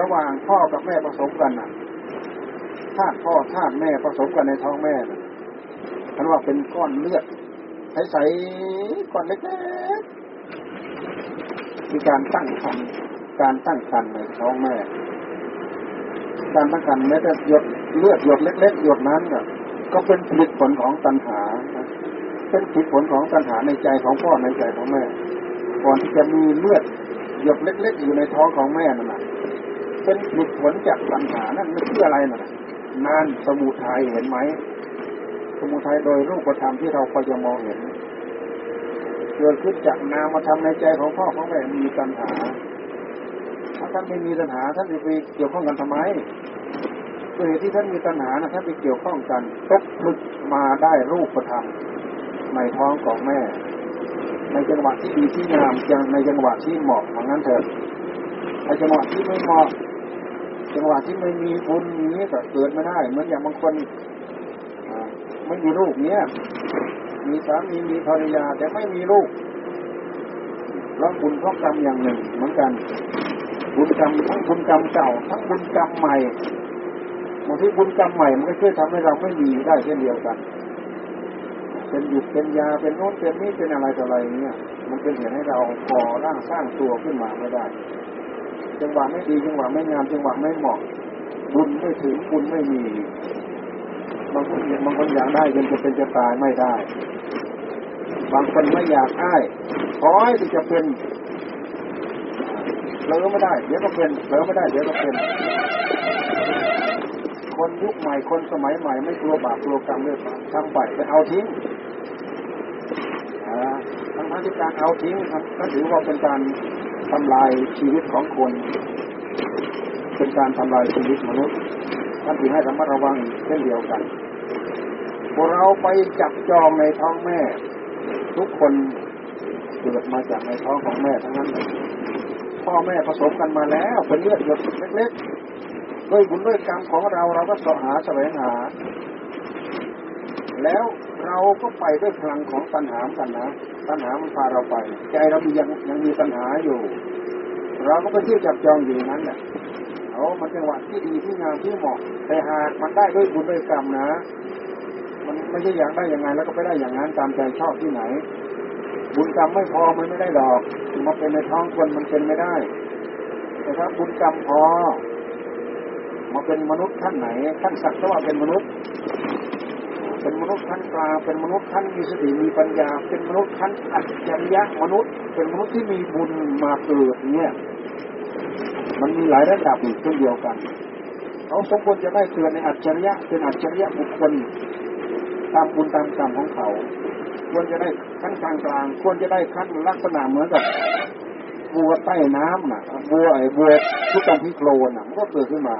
ระหว่างพ่อกับแม่ผสมกันนะธาตุพ่อธาตุแม่ผสมกันในท้องแม่นะท่านว่าเป็นก้อนเลือดใสๆก้อนเล็กๆมีการตั้งคันการตั้งคันในท้องแม่ การตั้งคันแม้แต่หยดเลือดหยดเล็ก ๆ หยดนั้นก็เป็นผลผลของตัณหา เป็นผลผลของตัณหาในใจของพ่อในใจของแม่ ก่อนที่จะมีเลือดหยดเล็ก ๆ อยู่ในท้องของแม่นั่นแหละเป็นผลผลจากปัญหานั่นไม่คืออะไรน่ะนานสมุทัยเห็นไหมสมุทัยโดยรูปธรรมที่เราพอจะมองเห็นเกิดขึ้นจากนามธรรมในใจของพ่อของแม่มีปัญหาถ้า ท่านไม่มีปัญหา ท่านจะไปเกี่ยวข้องกันทำไมด้วเหตุที่ท่านมีปัญหานะท่านไปเกี่ยวข้องกันตกผลึกมาได้รูปธรรมในท้องของแม่ ในจังหวะที่ดีที่งามในจังหวะที่เหมาะของนั้นเถิดในจังหวะที่ไม่เหมาะจังหวะที่ไม่มีบุญนี้ก็เกิดไม่ได้ เหมือนอย่างบางคนไม่มีลูกเนี้ยมีสามีมีภรรยาแต่ไม่มีลูกเพราะบุญเพราะกรรมอย่างหนึ่งเหมือนกัน บุญกรรมทั้งบุญกรรมเก่าทั้งบุญกรรมใหม่บางทีบุญกรรมใหม่มันก็ช่วยทำให้เราไม่มีได้เช่นเดียวกัน เป็นหยุดเป็นยาเป็นโน้นเป็นนี้เป็นอะไรต่ออะไรเนี้ยมันเป็นเหตุให้เราก่อร่างสร้างตัวขึ้นมาไม่ได้จังหวะไม่ดีจังหวะไม่งามจังหวะไม่เหมาะบุญไม่ถึงบุญไม่มีบางคนบางคนอยากได้จนจะเป็นจะตายไม่ได้ บางคนไม่อยากได้ขอให้จะเป็น ลอไม่ได้ เดี๋ยวก็เป็นเผลอไม่ได้ เดี๋ยวก็เป็น คนยุคใหม่ คนสมัยใหม่ ไม่กลัวบาปกลัวกรรมเลยทำไปแต่เอาทิ้งทั้งทั้งที่การเอาทิ้งก็ถือว่าเป็นการทำลายชีวิตของคน เป็นการทำลายชีวิตมนุษย์ท่านที่ให้ระมัดระวังเช่นเดียวกันพวกเราไปจับจองในท้องแม่ ทุกคนเกิดมาจากในท้องของแม่ทั้งนั้นเลย พ่อแม่ผสมกันมาแล้ว เป็นเลือดหยดเล็กๆด้วยบุญด้วยกรรมของเราเราก็สหาแสวงหา แล้วเราก็ไปด้วยพลังของปัญหากันนะปัญหามันพาเราไป ใจเรามียังยังมีปัญหาอยู่ เราก็ไปเที่ยวจับจองอยู่นั้นแหละเอามันจังหวะที่ดีที่งามที่เหมาะแต่หากมันได้ด้วยบุญด้วยกรรมนะ มันไม่ใช่อย่างได้ยังไงแล้วก็ไปได้อย่างนั้นตามใจชอบที่ไหน บุญกรรมไม่พอมันไม่ได้ดอกมาเป็นในท้องคนมันเป็นไม่ได้ แต่ถ้าบุญกรรมพอมาเป็นมนุษย์ขั้นไหนขั้นสักดิ์ว่าเป็นมนุษย์ เป็นมนุษย์ขั้นกลางเป็นมนุษย์ขั้นมีสติมีปัญญา เป็นมนุษย์ขั้นอัจฉริยะมนุษย์ เป็นมนุษย์ที่มีบุญมาเกิดเนี่ยมันมีหลายระดับอีกเช่นเดียวกันเขาสมควรจะได้เกิดในอัจฉริยะเป็นอัจฉริยะบุคคลตามบุญตามกรรมของเขา ควรจะได้ขั้นกลางกลางควรจะได้ขั้นลักษณะเหมือนกับบัวใต้น้ำน่ะบัวไอ้บัวทุกการที่โคลนน่ะมันก็เกิดขึ้นมา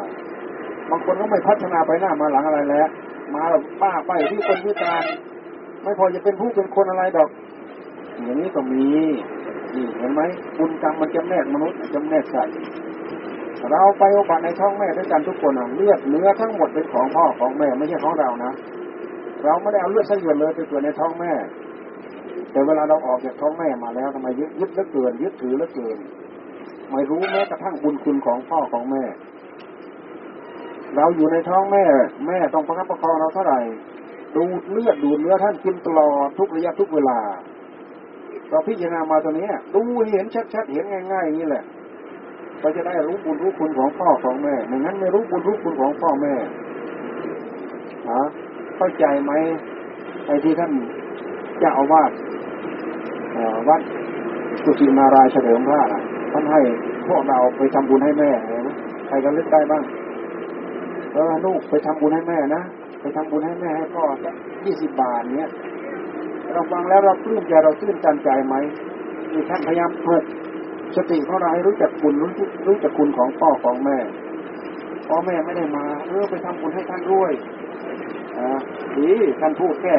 บางคนก็ไม่พัฒนาไปหน้ามาหลังอะไรแล้ว มาแบบป้าไปที่คนพิการ ไม่พอจะเป็นผู้เป็นคนอะไรดอก อย่างนี้ก็มีนี่เห็นไหมบุญกรรมมันจำแนกมนุษย์จำแนกสัตว์เราไปโอบาในท้องแม่ด้วยกันทุกคนเลือดเนื้อทั้งหมดเป็นของพ่อของแม่ไม่ใช่ของเรานะ เราไม่ได้เอาเลือดสักหยดเลยไปเกิดในท้องแม่ แต่เวลาเราออกจากท้องแม่มาแล้วทำไมยึดยึดเหลือเกินยึดถือเหลือเกินไม่รู้แม้กระทั่งบุญคุณของพ่อของแม่ เราอยู่ในท้องแม่ แม่ต้องประคับประคองเราเท่าไหร่ดูเลือดดูเนื้อท่านกินตลอดทุกระยะทุกเวลา เราพิจารณามาตัวนี้ดูเห็นชัดๆเห็นง่ายๆอย่างนี้แหละเราจะได้รู้บุญรู้คุณของพ่อของแม่ไม่งั้นไม่รู้บุญรู้คุณของพ่อแม่ฮะ เข้าใจไหมไอ้ที่ท่านเจ้าอาวาสวัดกุศินารายเฉลิมพระท่านให้พวกเราไปทำบุญให้แม่ใครก็เลือกได้บ้างเออลูกไปทำบุญให้แม่นะไปทำบุญให้แม่ให้พ่อสักยี่สิบบาทเนี้ยเราฟังแล้วเราปลื้มใจเราตื้นตันใจไหมมีท่านพยายามปลุกสติของเราให้รู้จักคุณรู้รู้จักคุณของพ่อของแม่พ่อแม่ไม่ได้มาเออไปทำบุญให้ท่านด้วย อ่าดีท่านพูดแค่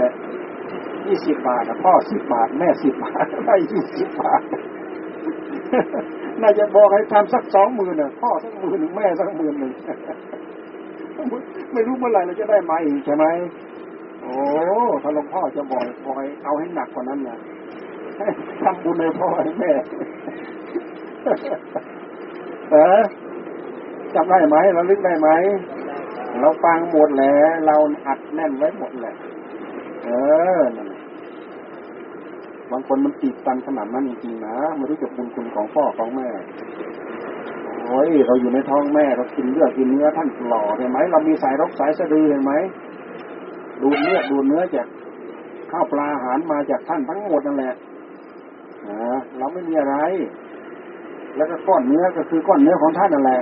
ยี่สิบบาทพ่อสิบบาท แม่สิบบาทได้ยี่สิบบาทน่าจะบอกให้ทำสักสองหมื่นน่ะพ่อสักหมื่นหนึ่งแม่สักหมื่นหนึ่งไม่รู้เมื่อไหร่เราจะได้มาอีกใช่ไหมโอ้ถ้าหลวงพ่อจะบอกบอกเอาให้หนักกว่านั้นนะทำบุญในพ่อให้แม่เออจำได้ไหมเราลึกได้ไหม เราฟังหมดแล้ว เราอัดแน่นไว้หมดแหละเออบางคนมันติดตันขนาดนั้นจริงๆนะไม่รู้จักบุญคุณของพ่อของแม่โอ้ยเราอยู่ในท้องแม่เรากินเลือดกินเนื้อท่านหล่อเห็นไหมเรามีสายรกสายสะดือเห็นไหมดูเนื้อดูเนื้อจากข้าวปลาอาหารมาจากท่านทั้งหมดนั่นแหละเราไม่มีอะไร แล้วก็ก้อนเนื้อก็คือก้อนเนื้อของท่านนั่นแหละ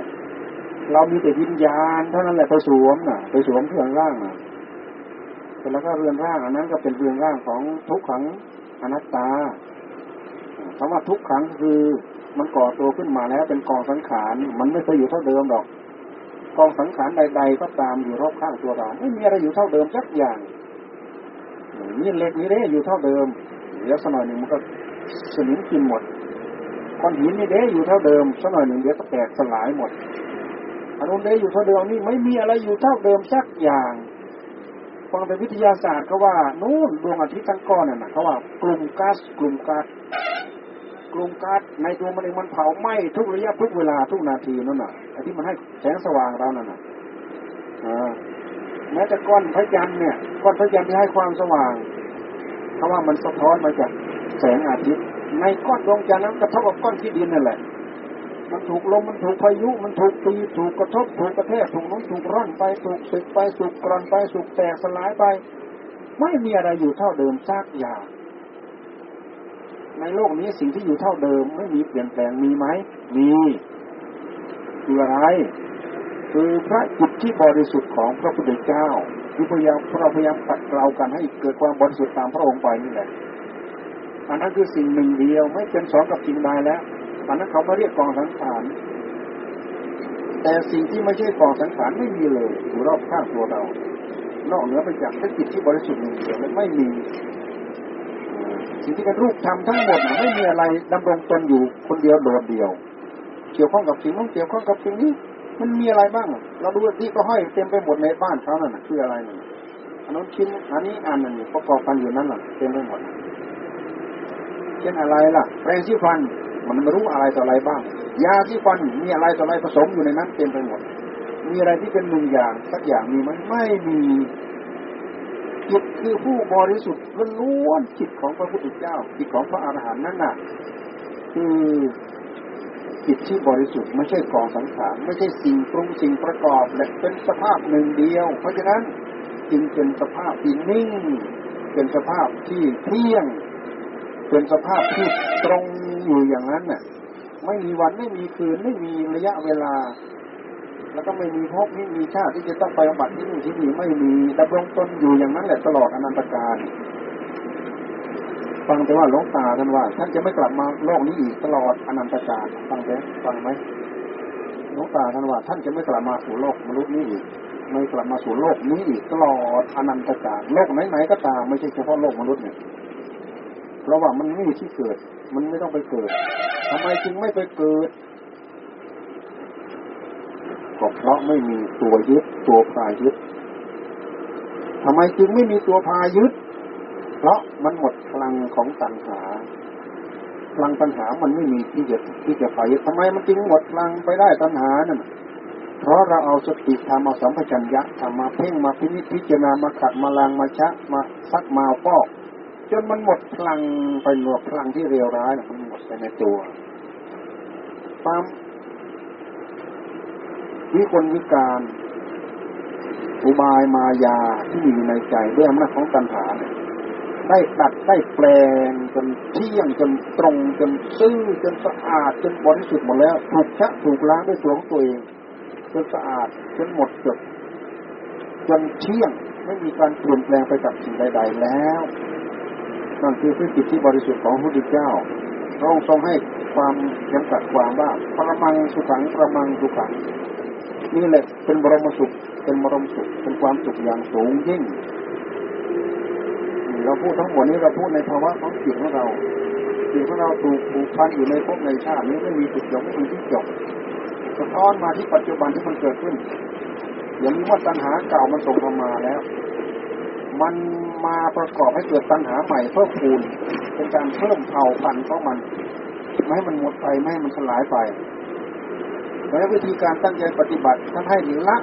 เรามีแต่วิญญาณเท่านั้นแหละไปสวมน่ะไปสวมเรื่องร่างน่ะแล้วก็เรือนร่างอันนั้นก็เป็นเรือนร่างของทุกขังอนัตตาคำว่าทุกขังคือมันก่อตัวขึ้นมาแล้วเป็นกองสังขาร มันไม่เคยอยู่เท่าเดิมหรอก กองสังขารใด ๆ ก็ตามอยู่รอบข้างตัวเราไม่มีอะไรอยู่เท่าเดิมสักอย่างนี่เล็กนี่เด้อยู่เท่าเดิมเดี๋ยวสักหน่อยหนึ่งมันก็สนิมกินหมดก้อนหินนี่เด้อยู่เท่าเดิมสักหน่อยหนึ่งเดี๋ยวก็แตกสลายหมด อนนู้นเด้อยู่เท่าเดิมนี่ไม่มีอะไรอยู่เท่าเดิมสักอย่างฟังแต่วิทยาศาสตร์เขาว่านู่นดวงอาทิตย์ทั้งก้อนน่ะเขาว่ากลุ่มก๊าซกลุ่มก๊าซกลุ่มก๊าซในดวงมันเองมันเผาไหม้ทุกระยะทุกเวลาทุกนาทีนั่นน่ะไอ้ที่มันให้แสงสว่างเรานั่นน่ะแม้แต่ก้อนพระจันทร์เนี่ยก้อนพระจันทร์ที่ให้ความสว่างเพราะว่ามันสะท้อนมาจากแสงอาทิตย์ในก้อนดวงจันทร์นั้นก็เท่ากับก้อนที่ดินนั่นแหละ มันถูกลมมันถูกพายุมันถูกตีถูกกระทบถูกกระแทกถูกน้องถูกร่อนไปถูกสึกไปสุกกรอนไปสุกแตกสลายไป ไม่มีอะไรอยู่เท่าเดิมซากอย่างในโลกนี้สิ่งที่อยู่เท่าเดิมไม่มีเปลี่ยนแปลงมีไหมมีคืออะไรคือพระจิตที่บริสุทธิ์ของพระพุทธเจ้าที่พยายามเราพยายามปัดเกลากันให้เกิดความบริสุทธิ์ตามพระองค์ไปนี่แหละอันนั้นคือสิ่งหนึ่งเดียวไม่เป็นสองกับสิ่งใดแล้ว อันนั้นเขาไม่เรียกกองสังขารแต่สิ่งที่ไม่ใช่กองสังขารไม่มีเลยอยู่รอบข้างตัวเรา นอกเหนือไปจากพระจิตที่บริสุทธิ์หนึ่งเดียวไม่มี สิ่งที่เป็นรูปธรรมทั้งหมดไม่มีอะไรดำรงตนอยู่คนเดียวโดดเดียว เกี่ยวข้องกับสิ่งนู้นเกี่ยวข้องกับสิ่งนี้ มันมีอะไรบ้าง เราดูที่ก็ห้อยเต็มไปหมดในบ้านเขานั่นคืออะไรนั่นอันนั้นชิ้นอันนี้อันนั้นประกอบกันอยู่นั่นแหละเต็มไปหมดเช่นอะไรล่ะแปรงสีฟัน มันไม่รู้อะไรต่ออะไรบ้าง ยาสีฟันมีอะไรต่ออะไรผสมอยู่ในนั้นเต็มไปหมด มีอะไรที่เป็นหนึ่งอย่างสักอย่างมีไหมไม่มีจิตคือผู้บริสุทธิ์ล้วนจิตของพระพุทธเจ้าจิตของพระอรหันต์นั่นน่ะคือจิตที่บริสุทธิ์ไม่ใช่กองสังขารไม่ใช่สิ่งปรุงสิ่งประกอบและเป็นสภาพหนึ่งเดียว เพราะฉะนั้นจึงเป็นสภาพที่นิ่ง เป็นสภาพที่เที่ยง เป็นสภาพที่ตรงอยู่อย่างนั้นน่ะ ไม่มีวันไม่มีคืนไม่มีระยะเวลา แล้วก็ไม่มีภพไม่มีชาติที่จะต้องไปบำบัดที่นี่นที่นี่ไม่มีดำรงตนอยู่อย่างนั้นแหละตลอดอนันตกาลฟังแต่ว่าหลวงตาท่านว่าท่านจะไม่กลับมาโลกนี้อีกตลอดอนันตกาลฟังไหมฟังไหมหลวงตาท่านว่าท่านจะไม่กลับมาสู่โลกมนุษย์นี้อีกไม่กลับมาสู่โลกนี้อีกตลอดอนันตกาลโลกไหนๆก็ตามไม่ใช่เฉพาะโลกมนุษย์เนี่ย เพราะว่ามันไม่มีที่เกิด มันไม่ต้องไปเกิดทำไมจึงไม่ไปเกิดก็เพราะไม่มีตัวยึดตัวพายึดทำไมจึงไม่มีตัวพายึด เพราะมันหมดพลังของตัณหาพลังตัณหามันไม่มีที่จะที่จะไปทำไมมันจึงหมดพลังไปได้ตัณหานั่นเพราะเราเอาสติทำมเอาสัมปชัญญะทำมาเพ่งมาพินิจพิจารณามาขัดมาลางมาชะมาซักมาปอก จนมันหมดพลังไปหนวดพลังที่เรียวร้ายมันหมดไปในตัวความวิกลวิการอุบายมายาที่มีอยู่ในใจด้วยอำนาจของตัณหาได้ตัดได้แปลงจนเที่ยงจนตรงจนซื่อจนสะอาดจนบริสุทธิ์หมดแล้วถูกชะถูกล้างด้วยตัวของตัวเองจนสะอาดจนหมดจดจนเที่ยงไม่มีการเปลี่ยนแปลงไปกับสิ่งใด ๆ แล้ว นั่นคือพฤติที่บริสุทธิ์ของพระพุทธเจ้าพระองค์ทรงให้ความยังตัดความว่าประมังสุขังประมังสุขังนี่แหละเป็นบรมสุข เป็นบรมสุข เป็นความสุขอย่างสูงยิ่ง เราพูดทั้งหมดนี้เราพูดในภาวะของจิตของเราจิตของเราถูกผูกพันอยู่ในภพในชาตินี้ไม่มีจุดจบไม่มีที่จบสะท้อนมาที่ปัจจุบันที่มันเกิดขึ้นอย่างนี้ว่าตัณหาเก่ามันส่งมาแล้ว มัน มาประกอบให้เกิดตัณหาใหม่เพิ่มพูนเป็นการเพิ่มเผ่าพันธุ์ของมัน ไม่ให้มันหมดไปไม่ให้มันสลายไปแล้ววิธีการตั้งใจปฏิบัติท่านให้ละ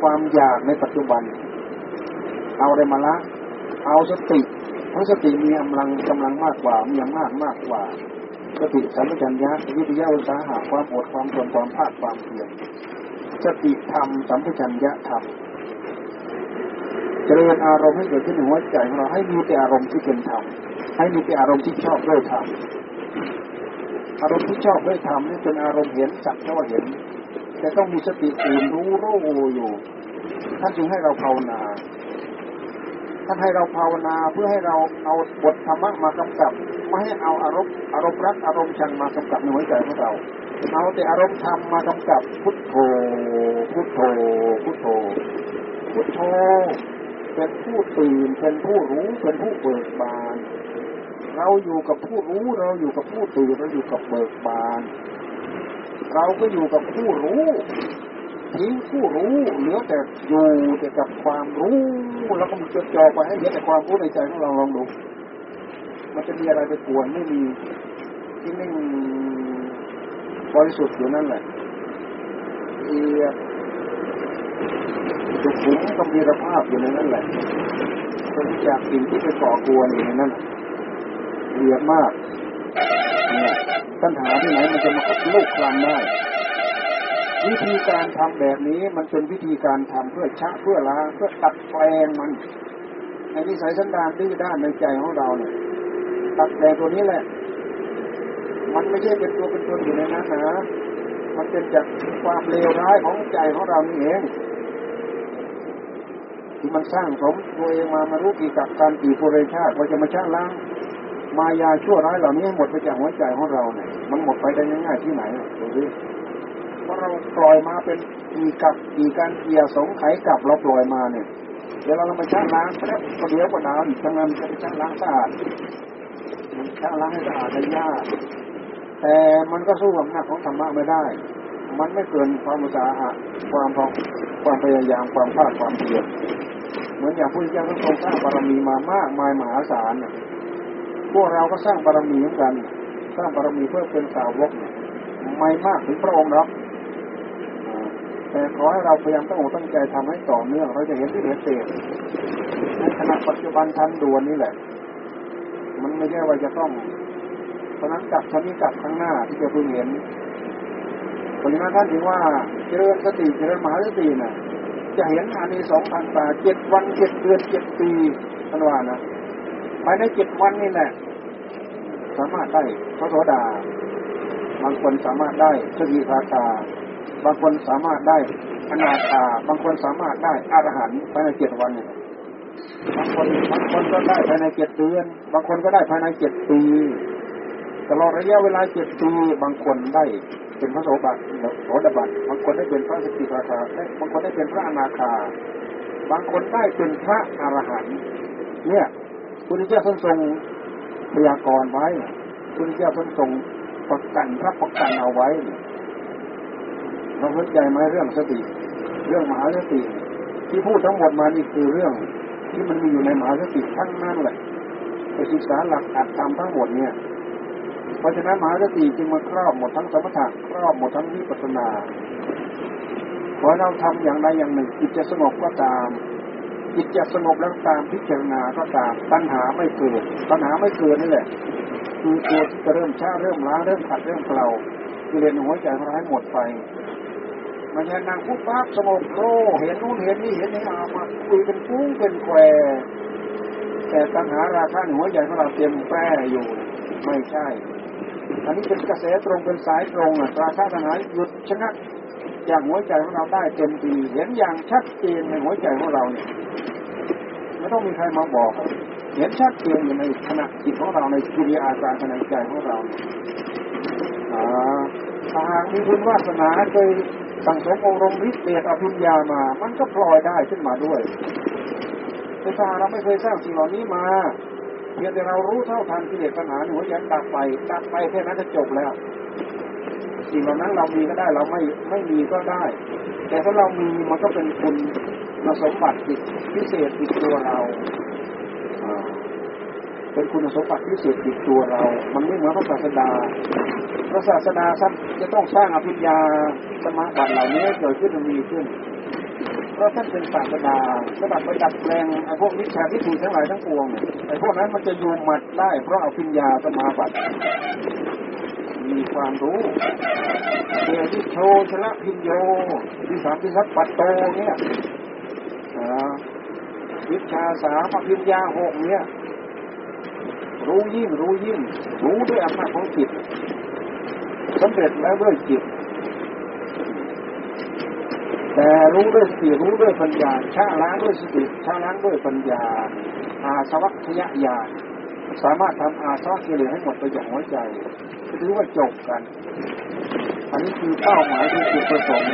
ความอยากในปัจจุบัน เอาอะไรมาละ เอาสติเพราะสติมีกำลังกำลังมากกว่ามีอำนาจมากกว่าสติสัมปชัญญะวิทยาอุตสาหะความอดความทนความภาคความเพียรสติธรรมสัมปชัญญะธรรม เจริญอารมณ์ให้เกิดขึ้นในหัวใจของเราให้มีแต่อารมณ์ที่เป็นธรรมให้มีแต่อารมณ์ที่ชอบด้วยธรรมอารมณ์ที่ชอบด้วยธรรมนี่เป็นอารมณ์เห็นจักเท่าเห็น แต่ต้องมีสติตื่นรู้รู้อยู่ท่านจึงให้เราภาวนาท่านให้เราภาวนาเพื่อให้เราเอาบทธรรมะมากำกับไม่ให้เอาอารมณ์อารมณ์รักอารมณ์ชังมากำกับในหัวใจของเราเอาแต่อารมณ์ธรรมมากำกับพุทโธพุทโธพุทโธพุทโธ เป็นผู้ตื่นเป็นผู้รู้เป็นผู้เบิกบาน เราอยู่กับผู้รู้เราอยู่กับผู้ตื่นเราอยู่กับเบิกบาน เราก็อยู่กับผู้รู้ทิ้งผู้รู้เหลือแต่อยู่แต่กับความรู้แล้วก็มันจดจ่อไปให้เหลือแต่ความรู้ในใจของเราลองดูมันจะมีอะไรไปกวนไม่มีที่นิ่งบริสุทธิ์อยู่นั่นแหละเอียด สุขุมกำมีรภาพอยู่ในนั้นแหละเป็นจากสิ่งที่ไปก่อกวนอยู่ในนั้นเอียดมากเนี่ยปัญหาที่ไหนมันจะมาลูกคลำได้ วิธีการทำแบบนี้มันเป็นวิธีการทำเพื่อชะเพื่อล้างเพื่อตัดแปลงมันในนิสัยสันดานดื้อด้านในใจของเราเนี่ยตัดแปลงตัวนี้แหละ มันไม่ใช่เป็นตัวเป็นตนอยู่ในนั้นนะมันเป็นจากความเลวร้ายของใจของเรานี่เอง ที่มันสร้างสมตัวเองมามารู้กี่กับการกี่ปุเรชาติว่าจะมาชะล้างมายาชั่วร้ายเหล่านี้หมดไปจากหัวใจของเราเนี่ยมันหมดไปได้ง่ายๆที่ไหนดูดิเพราะเราปล่อยมาเป็นกี่กับกี่การเกี่ยสงไขกับเราปล่อยมาเนี่ยเดี๋ยวเรามาชะล้างแป๊บเดียวก็ดาวอีกทั้งนั้นจะไปชะล้างสะอาดมันชะล้างให้สะอาดได้ยากแต่มันก็สู้กับหน้าของธรรมะไม่ได้ มันไม่เกินความอุตสาหะความพอความพยายามความภาคความเพียรเหมือนอย่างผู้ที่ยังทรงสร้างบารมีมามากมายมหาศาลพวกเราก็สร้างบารมีเหมือนกัน สร้างบารมีเพื่อเป็นสาวกไม่มากถึงพระองค์หรอกแต่ขอให้เราพยายามตั้งอกตั้งใจทำให้ต่อเนื่อง เราจะเห็นที่เห็นเศษในขณะปัจจุบันทันด่วนนี่แหละ มันไม่ใช่ว่าจะต้องเพราะนั้นกับชนี้กับข้างหน้าที่จะเพิ่งเห็น เพราะฉะนั้นท่านถือว่าเจริญสติเจริญมหาสติน่ะจะเห็นอันนี้สองพันตาเจ็ดวันเจ็ดเดือนเจ็ดปีท่านว่านะภายในเจ็ดวันนี่แหละสามารถได้พระโสดา บางคนสามารถได้สกิทาคาบางคนสามารถได้อนาคาบางคนสามารถได้อรหันต์ภายในเจ็ดวันเนี่ยบางคนบางคนก็ได้ภายในเจ็ดเดือน บางคนก็ได้ภายในเจ็ดปีตลอดระยะเวลาเจ็ดปีบางคนได้ เป็นพระโสบัติโสดาบันบางคนได้เป็นพระสกิทาคาบางคนได้เป็นพระอนาคา บางคนได้เป็นพระอรหันต์เนี่ยคุณเจ้าท่านทรงพยากรณ์ไว้คุณเจ้าท่านทรงประกันพระประกันเอาไว้เราเข้าใจไหมเรื่องสติ เรื่องมหาสติ ที่พูดทั้งหมดมานี่คือเรื่อง ที่มันมีอยู่ในมหาสติทั้งนั้นแหละไปศึกษาหลักอัดทำทั้งหมดเนี่ย เพราะฉะนั้นมหาสติจึงมาครอบหมดทั้งสมถะครอบหมดทั้งวิปัสสนาขอเราทำอย่างใดอย่างหนึ่งจิตจะสงบก็ตามจิตจะสงบแล้วตามพิจารณาก็ตามปัญหาไม่เกิดปัญหาไม่เกิดนี่แหละคือตัวที่จะเริ่มช้าเริ่มล้าเริ่มขัดเริ่มเกลาคือเรียนหัวใจของเราให้หมดไปมันจะนั่งพูดปั๊บสงบโลเห็นนู่นเห็นนี่เห็นนี่เอามาคุยเป็นฟุ้งเป็นแควแต่ปัญหาราคาหัวใจของเราเต็มแปร่อยู่ ไม่ใช่ อันนี้เป็นกระแสตรงเป็นสายตรงอะราคาทหารหยุดชะงักจากหัวใจของเราได้เต็มทีเห็นอย่างชัดเจนในหัวใจของเราเนี่ยไม่ต้องมีใครมาบอก เห็นชัดเจนอยู่ในขณะจิตของเราในกิริยาการภายในใจของเราถ้าหากมีบุญวาสนาเคยสั่งสมองรมฤทธิ์เดชอภิญญามา มันก็พลอยได้ขึ้นมาด้วยแต่ถ้าเราไม่เคยสร้างสิ่งเหล่านี้มา เพียงแต่เรารู้เท่าทันกิเลสปัญหาหัวใจตัดไปตัดไปแค่นั้นจะจบแล้วสิ่งเหล่านั้นเรามีก็ได้เราไม่ไม่มีก็ได้ แต่ถ้าเรามีมันก็เป็นคุณสมบัติพิเศษติดตัวเราเป็นคุณสมบัติพิเศษติดตัวเรา มันไม่เหมือนพระศาสดา พระศาสดาท่านจะต้องสร้างอภิญญาสมาบัติเหล่านี้เกิดขึ้นมีขึ้น เพราท่านเป็นศาสดาสบัดไปดัดแปลงไอ้พวกวิชาที่ถูกทั้งหลายทั้งปวงไอ้พวกนั้นมันจะอยู่หมัดได้ เพราะเอภิญญาสมาบัติมีความรู้เดียที่โชชละพิญโยที่สามที่สัพปัตโตเนี่ยวิชาสามอภิญญาหกเนี่ยรู้ยิ่งรู้ยิ่ง รู้ด้วยอำนาจของจิตสำเร็จแล้วด้วยจิต แต่รู้ด้วยสติรู้ด้วยปัญญาชาล้างด้วยสติชาล้างด้วยปัญญา อาสวัคยญาณสามารถทำอาสวะกิเลสให้หมดไปจากหัวใจถือว่าจบกัน อันนี้คือเป้าหมายที่จุดประสงค์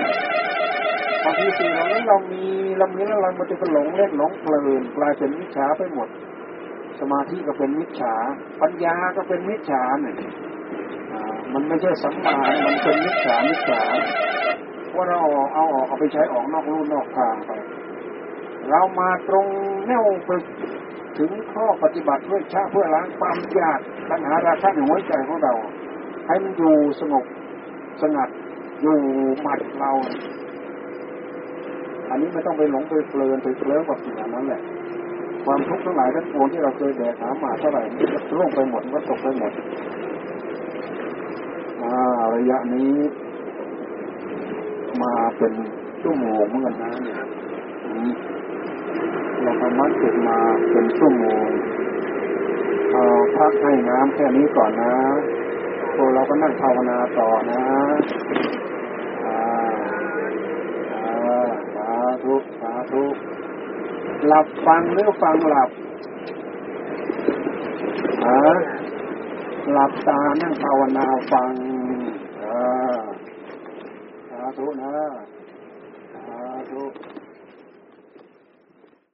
บางทีสิ่งเหล่านี้เรามีเรามีแล้วเรามันจะหลงเล่นหลงเพลินกลายเป็นวิชาไปหมด สมาธิก็เป็นมิจฉา ปัญญาก็เป็นมิจฉาเนี่ยมันไม่ใช่สัมมามันเป็นมิจฉามิจฉา ว่าเราเอาออกเอาไปใช้ออกนอกรูนอกทางไป เรามาตรงแนวไปถึงข้อปฏิบัติเพื่อชาเพื่อล้างความอยากปัญหาราคะในหัวใจของเรา ให้มันอยู่สงบสงัดอยู่หมัดเรา อันนี้ไม่ต้องไปหลงไปเพลินไปเคลิ้มกับสิ่งนั้นแหละ ความทุกข์ทั้งหลายทั้งปวงที่เราเคยแบกหามาเท่าไหร่มันก็ร่วงไปหมดก็ตกไปหมดระยะนี้ มาเป็นชั่วโมงเหมือนกันนะเนี่ยเราทำมัดเสร็จมาเป็นชั่วโมงเอาพักให้น้ำแค่นี้ก่อนนะพวกเราก็นั่งภาวนาต่อนะสาธุสาธุหลับฟังหรือฟังหลับฮะหลับตานั่งภาวนาฟังอ่าาธุนะสาธุ